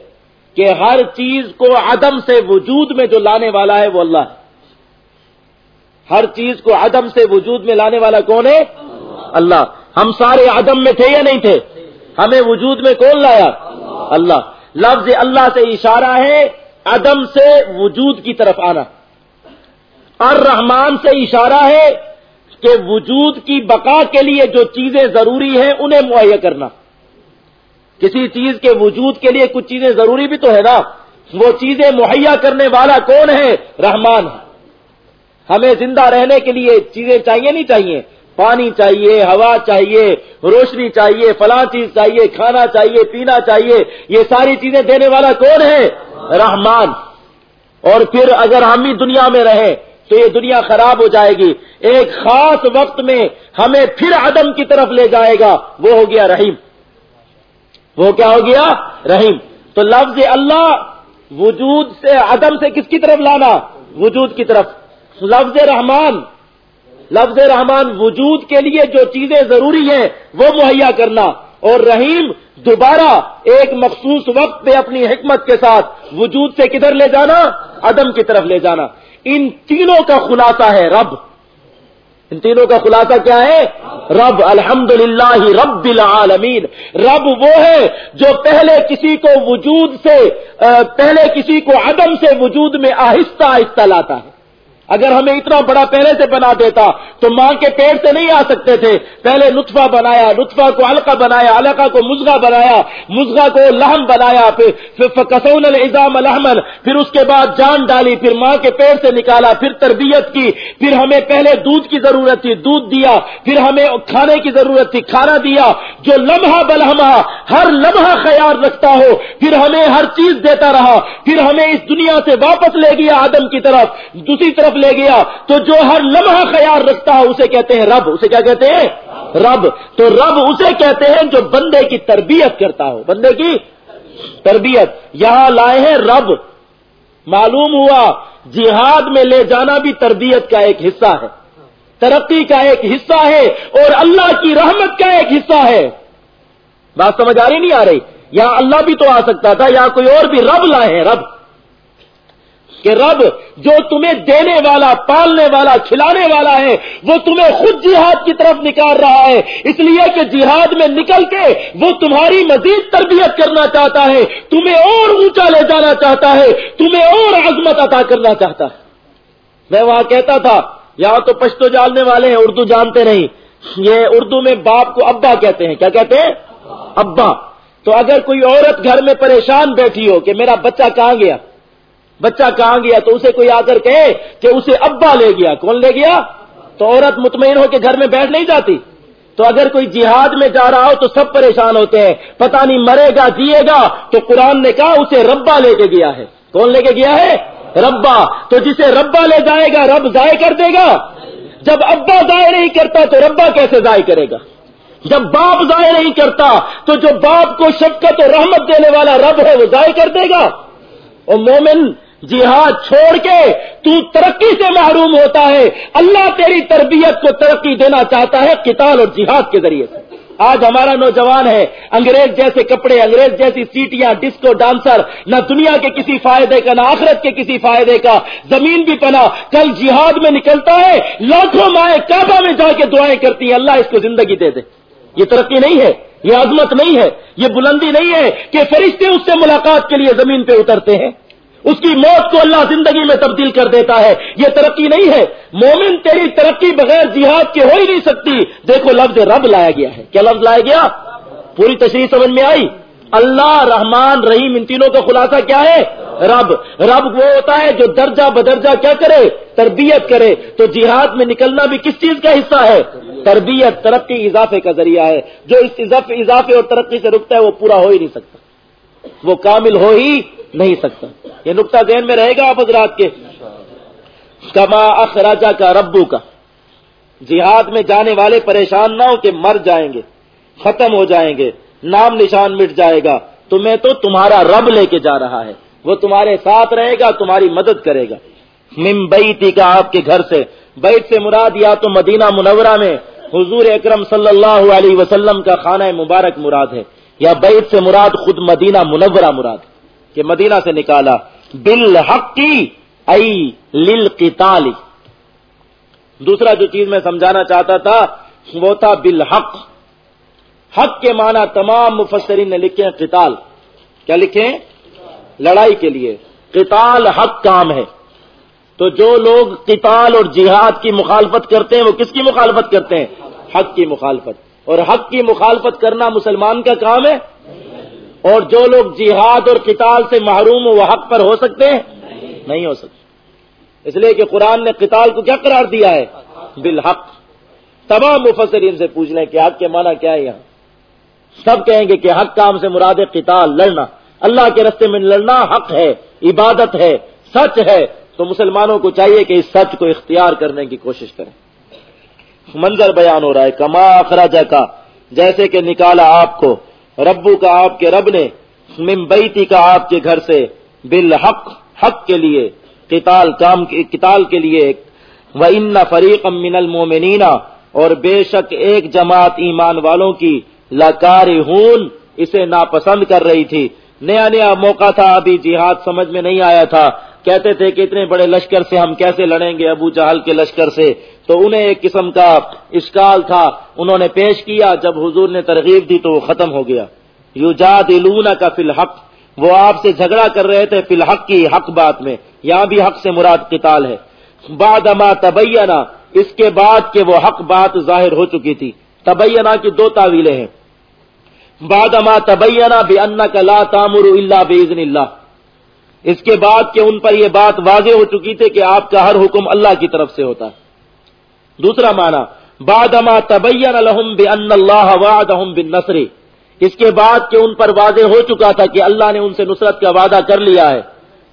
کہ ہر چیز کو عدم سے وجود میں جو لانے والا ہے وہ اللہ ہے۔ ہر چیز کو عدم سے وجود میں لانے والا کون ہے؟ اللہ۔ ہم سارے عدم میں تھے یا نہیں تھے؟ ہمیں وجود میں کون لایا؟ اللہ۔ لفظ اللہ سے اشارہ ہے عدم سے وجود کی طرف آنا۔ اور رحمان سے اشارہ ہے کہ وجود کی بقا کے لیے جو چیزیں ضروری ہیں انہیں مہیا کرنا۔ کسی چیز کے وجود کے لیے کچھ چیزیں ضروری بھی تو ہے نا۔ وہ چیزیں مہیا کرنے والا کون ہے؟ رحمان ہے۔ ہمیں زندہ رہنے کے لیے چیزیں چاہیے نہیں چاہیے؟ پانی چاہیے، ہوا چاہیے، روشنی چاہیے، فلاں چیز چاہیے، کھانا چاہیے، پینا چاہیے، یہ ساری چیزیں دینے والا کون ہے؟ رحمان۔ اور پھر اگر ہم بھی دنیا میں رہیں تو یہ دنیا خراب ہو جائے گی۔ ایک خاص وقت میں ہمیں پھر عدم کی طرف لے جائے گا۔ وہ ہو گیا رحیم۔ وہ کیا ہو گیا؟ رحیم۔ تو لفظ اللہ وجود سے عدم سے کس کی طرف لانا؟ وجود کی طرف۔ لفظ رحمان۔ لفظ رحمان وجود کے لیے جو چیزیں ضروری ہیں، وہ مہیا کرنا۔ اور رحیم دوبارہ ایک مخصوص وقت پہ اپنی حکمت کے ساتھ وجود سے کدھر لے جانا؟ عدم کی طرف لے جانا۔ ان تینوں کا خلاصہ ہے رب۔ ان تینوں کا خلاصہ کیا ہے؟ رب الحمد للہ رب العالمین۔ رب وہ ہے جو پہلے کسی کو وجود سے پہلے کسی کو عدم سے وجود میں آہستہ آہستہ لاتا ہے۔ اگر ہمیں اتنا بڑا پہلے سے بنا دیتا تو ماں کے پیڑ سے نہیں آ سکتے تھے۔ پہلے نطفہ بنایا، نطفہ کو علقہ بنایا، علقہ کو مزغہ بنایا، مزغہ کو لہم بنایا، پھر کسون الزام الحمل پھر اس کے بعد جان ڈالی، پھر ماں کے پیڑ سے نکالا، پھر تربیت کی، پھر ہمیں پہلے دودھ کی ضرورت تھی، دودھ دیا، پھر ہمیں کھانے کی ضرورت تھی، کھانا دیا۔ جو لمحہ بلحمہ، ہر لمحہ خیال رکھتا ہو، پھر ہمیں ہر چیز دیتا رہا، پھر ہمیں اس دنیا سے واپس لے گیا آدم کی طرف۔ دوسری طرف لے گیا، تو جو ہر لمحہ خیال رکھتا ہے، اسے کہتے ہیں رب۔ اسے کیا کہتے ہیں؟ رب۔ تو رب اسے کہتے ہیں جو بندے کی تربیت کرتا ہو۔ بندے کی تربیت۔ یہاں لائے ہیں رب۔ معلوم ہوا، جہاد میں لے جانا بھی تربیت کا ایک حصہ ہے۔ ترقی کا ایک حصہ ہے، اور اللہ کی رحمت کا ایک حصہ ہے۔ بات سمجھ آ رہی نہیں آ رہی؟ یہاں اللہ بھی تو آ سکتا تھا یا کوئی اور بھی رب لائے ہیں، رب۔ کہ رب جو تمہیں دینے والا، پالنے والا، کھلانے والا ہے، وہ تمہیں خود جہاد کی طرف نکال رہا ہے۔ اس لیے کہ جہاد میں نکل کے وہ تمہاری مزید تربیت کرنا چاہتا ہے، تمہیں اور اونچا لے جانا چاہتا ہے، تمہیں اور عظمت عطا کرنا چاہتا ہے۔ میں وہاں کہتا تھا، یہاں تو پشتو جاننے والے ہیں، اردو جانتے نہیں۔ یہ اردو میں باپ کو ابا کہتے ہیں۔ کیا کہتے ہیں؟ ابا۔ تو اگر کوئی عورت گھر میں پریشان بیٹھی ہو کہ میرا بچہ کہاں گیا؟ بچہ کہاں گیا تو اسے کوئی آ کر کہے کہ اسے ابا لے گیا۔ کون لے گیا؟ تو عورت مطمئن ہو کے گھر میں بیٹھ نہیں جاتی۔ تو اگر کوئی جہاد میں جا رہا ہو تو سب پریشان ہوتے ہیں۔ پتہ نہیں مرے گا، جیے گا۔ تو قرآن نے کہا اسے ربا لے کے گیا ہے۔ کون لے کے گیا ہے؟ ربا۔ تو جسے ربا لے جائے گا، رب ضائع کر دے گا۔ جب ابا ضائع نہیں کرتا تو ربا کیسے ضائع کرے گا؟ جب باپ ضائع نہیں کرتا تو جو باپ کو شفقت اور رحمت دینے والا رب ہے وہ ضائع کر دے گا۔ اور مومن جہاد چھوڑ کے تو ترقی سے محروم ہوتا ہے۔ اللہ تیری تربیت کو ترقی دینا چاہتا ہے کتاب اور جہاد کے ذریعے سے۔ آج ہمارا نوجوان ہے، انگریز جیسے کپڑے، انگریز جیسی سیٹیاں، ڈسکو ڈانسر، نہ دنیا کے کسی فائدے کا، نہ آخرت کے کسی فائدے کا۔ زمین بھی پنا کل جہاد میں نکلتا ہے، لاکھوں مائیں کعبہ میں جا کے دعائیں کرتی ہیں۔ اللہ اس کو زندگی دے دے۔ یہ ترقی نہیں ہے، یہ عظمت نہیں ہے، یہ بلندی نہیں ہے کہ فرشتے اس سے ملاقات کے لیے زمین پہ اترتے ہیں۔ اس کی موت کو اللہ زندگی میں تبدیل کر دیتا ہے۔ یہ ترقی نہیں ہے۔ مومن تیری ترقی بغیر جہاد کے ہو ہی نہیں سکتی۔ دیکھو لفظ رب لایا گیا ہے۔ کیا لفظ لایا گیا؟ پوری تشریح سمجھ میں آئی؟ اللہ، رحمان، رحیم، ان تینوں کا خلاصہ کیا ہے؟ رب۔ رب وہ ہوتا ہے جو درجہ بدرجہ کیا کرے؟ تربیت کرے۔ تو جہاد میں نکلنا بھی کس چیز کا حصہ ہے؟ تربیت، ترقی، اضافے کا ذریعہ ہے۔ جو اس اضافے اور ترقی سے رکتا ہے وہ پورا ہو ہی نہیں سکتا۔ وہ کامل ہو ہی نہیں سکتا۔ یہ نقطہ ذہن میں رہے گا آپ حضرات کے۔ کما اخراجہ کا ربو کا۔ جہاد میں جانے والے پریشان نہ ہو کہ مر جائیں گے، ختم ہو جائیں گے، نام نشان مٹ جائے گا۔ تمہیں تو تمہارا رب لے کے جا رہا ہے۔ وہ تمہارے ساتھ رہے گا، تمہاری مدد کرے گا۔ ممبئی تھی کا آپ کے گھر سے۔ بیت سے مراد یا تو مدینہ منورہ میں حضور اکرم صلی اللہ علیہ وسلم کا خانہ مبارک مراد ہے۔ یا بیت سے مراد خود مدینہ منورہ مراد کہ مدینہ سے نکالا بل حقی ائی لل دوسرا جو چیز میں سمجھانا چاہتا تھا وہ تھا بالحق۔ حق کے معنی تمام مفسرین نے لکھے ہیں قتال۔ کیا لکھے؟ ہیں لڑائی کے لیے۔ قتال حق کام ہے۔ تو جو لوگ قتال اور جہاد کی مخالفت کرتے ہیں وہ کس کی مخالفت کرتے ہیں؟ حق کی مخالفت۔ اور حق کی مخالفت کرنا مسلمان کا کام ہے اور جو لوگ جہاد اور قتال سے محروم وہ حق پر ہو سکتے ہیں؟ نہیں ہو سکتے۔ اس لیے کہ قرآن نے قتال کو کیا قرار دیا ہے؟ بالحق۔ تمام مفسرین سے پوچھ لیں کہ حق کے معنی کیا ہے یہاں؟ سب کہیں گے کہ حق کام سے مراد قتال، لڑنا۔ اللہ کے رستے میں لڑنا حق ہے، عبادت ہے، سچ ہے۔ تو مسلمانوں کو چاہیے کہ اس سچ کو اختیار کرنے کی کوشش کریں۔ منظر بیان ہو رہا ہے، کما اخراجہ کا جیسے کہ نکالا آپ کو۔ ربو کا آپ کے رب نے ممبئی کا آپ کے گھر سے۔ بالحق، حق کے لیے۔ قتال، کام قتال کے لیے و ان فریق من المومنینا اور بے شک ایک جماعت ایمان والوں کی لکار اسے ناپسند کر رہی تھی۔ نیا نیا موقع تھا، ابھی جہاد سمجھ میں نہیں آیا تھا۔ کہتے تھے کہ اتنے بڑے لشکر سے ہم کیسے لڑیں گے ابو جہل کے لشکر سے؟ تو انہیں ایک قسم کا اشکال تھا۔ انہوں نے پیش کیا، جب حضور نے ترغیب دی تو وہ ختم ہو گیا۔ یو جاد کا فی الحق۔ وہ آپ سے جھگڑا کر رہے تھے فی الحق کی حق بات میں۔ یہاں بھی حق سے مراد قتال ہے۔ بعد اما تبینہ اس کے بعد کہ وہ حق بات ظاہر ہو چکی تھی۔ تبینہ کی دو تعویلیں ہیں۔ بعد تبینہ بے ان کا لا تامر اللہ بزن اللہ۔ اس کے بعد کہ ان پر یہ بات واضح ہو چکی تھی کہ آپ کا ہر حکم اللہ کی طرف سے ہوتا۔ ہے دوسرا معنی بعد تبین الحم بے ان اللہ واد بن نسری اس کے بعد کہ ان پر واضح ہو چکا تھا کہ اللہ نے ان سے نصرت کا وعدہ کر لیا ہے۔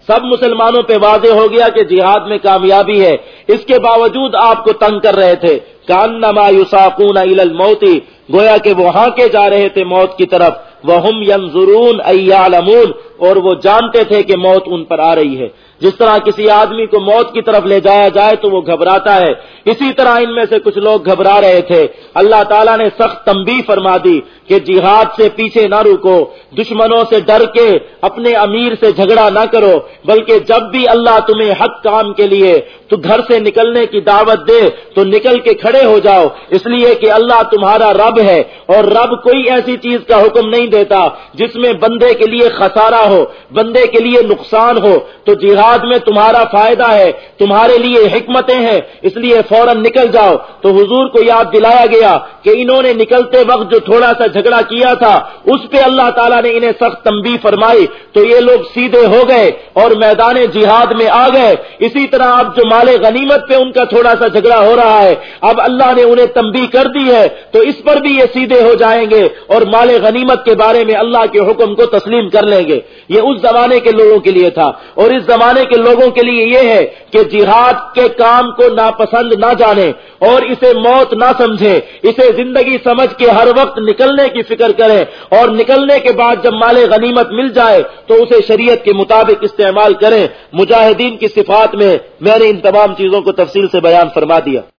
سب مسلمانوں پہ واضح ہو گیا کہ جہاد میں کامیابی ہے۔ اس کے باوجود آپ کو تنگ کر رہے تھے۔ کانما یوساکون الموتی گویا کہ وہ ہانکے جا رہے تھے موت کی طرف وہ ینظرون ایالمون اور وہ جانتے تھے کہ موت ان پر آ رہی ہے۔ جس طرح کسی آدمی کو موت کی طرف لے جایا جائے تو وہ گھبراتا ہے۔ اسی طرح ان میں سے کچھ لوگ گھبرا رہے تھے۔ اللہ تعالیٰ نے سخت تمبی فرما دی کہ جہاد سے پیچھے نہ رکو، دشمنوں سے ڈر کے اپنے امیر سے جھگڑا نہ کرو، بلکہ جب بھی اللہ تمہیں حق کام کے لیے تو گھر سے نکلنے کی دعوت دے، تو نکل کے کھڑے ہو جاؤ۔ اس لیے کہ اللہ تمہارا رب ہے اور رب کوئی ایسی چیز کا حکم نہیں دیتا جس میں بندے کے لیے خسارہ ہو، بندے کے لیے نقصان ہو۔ تو جہاد میں تمہارا فائدہ ہے، تمہارے لیے حکمتیں ہیں، اس لیے فوراً نکل جاؤ۔ تو حضور کو یاد دلایا گیا کہ انہوں نے نکلتے وقت جو تھوڑا سا جھگڑا کیا تھا، اس پہ اللہ تعالیٰ نے انہیں سخت تمبی فرمائی۔ تو یہ لوگ سیدھے ہو گئے اور میدان جہاد میں آ گئے۔ اسی طرح اب جو مال غنیمت پہ ان کا تھوڑا سا جھگڑا ہو رہا ہے، اب اللہ نے انہیں تمبی کر دی ہے، تو اس پر بھی یہ سیدھے ہو جائیں گے اور مال غنیمت کے بارے میں اللہ کے حکم کو تسلیم کر لیں گے۔ یہ اس زمانے کے لوگوں کے لیے تھا۔ اور اس زمانے کے لوگوں کے لیے یہ ہے کہ جہاد کے کام کو ناپسند نہ جانے اور اسے موت نہ سمجھے اسے زندگی سمجھ کے ہر وقت نکلنے کی فکر کرے اور نکلنے کے بعد جب مال غنیمت مل جائے، تو اسے شریعت کے مطابق استعمال کریں۔ مجاہدین کی صفات میں میں نے ان تمام چیزوں کو تفصیل سے بیان فرما دیا۔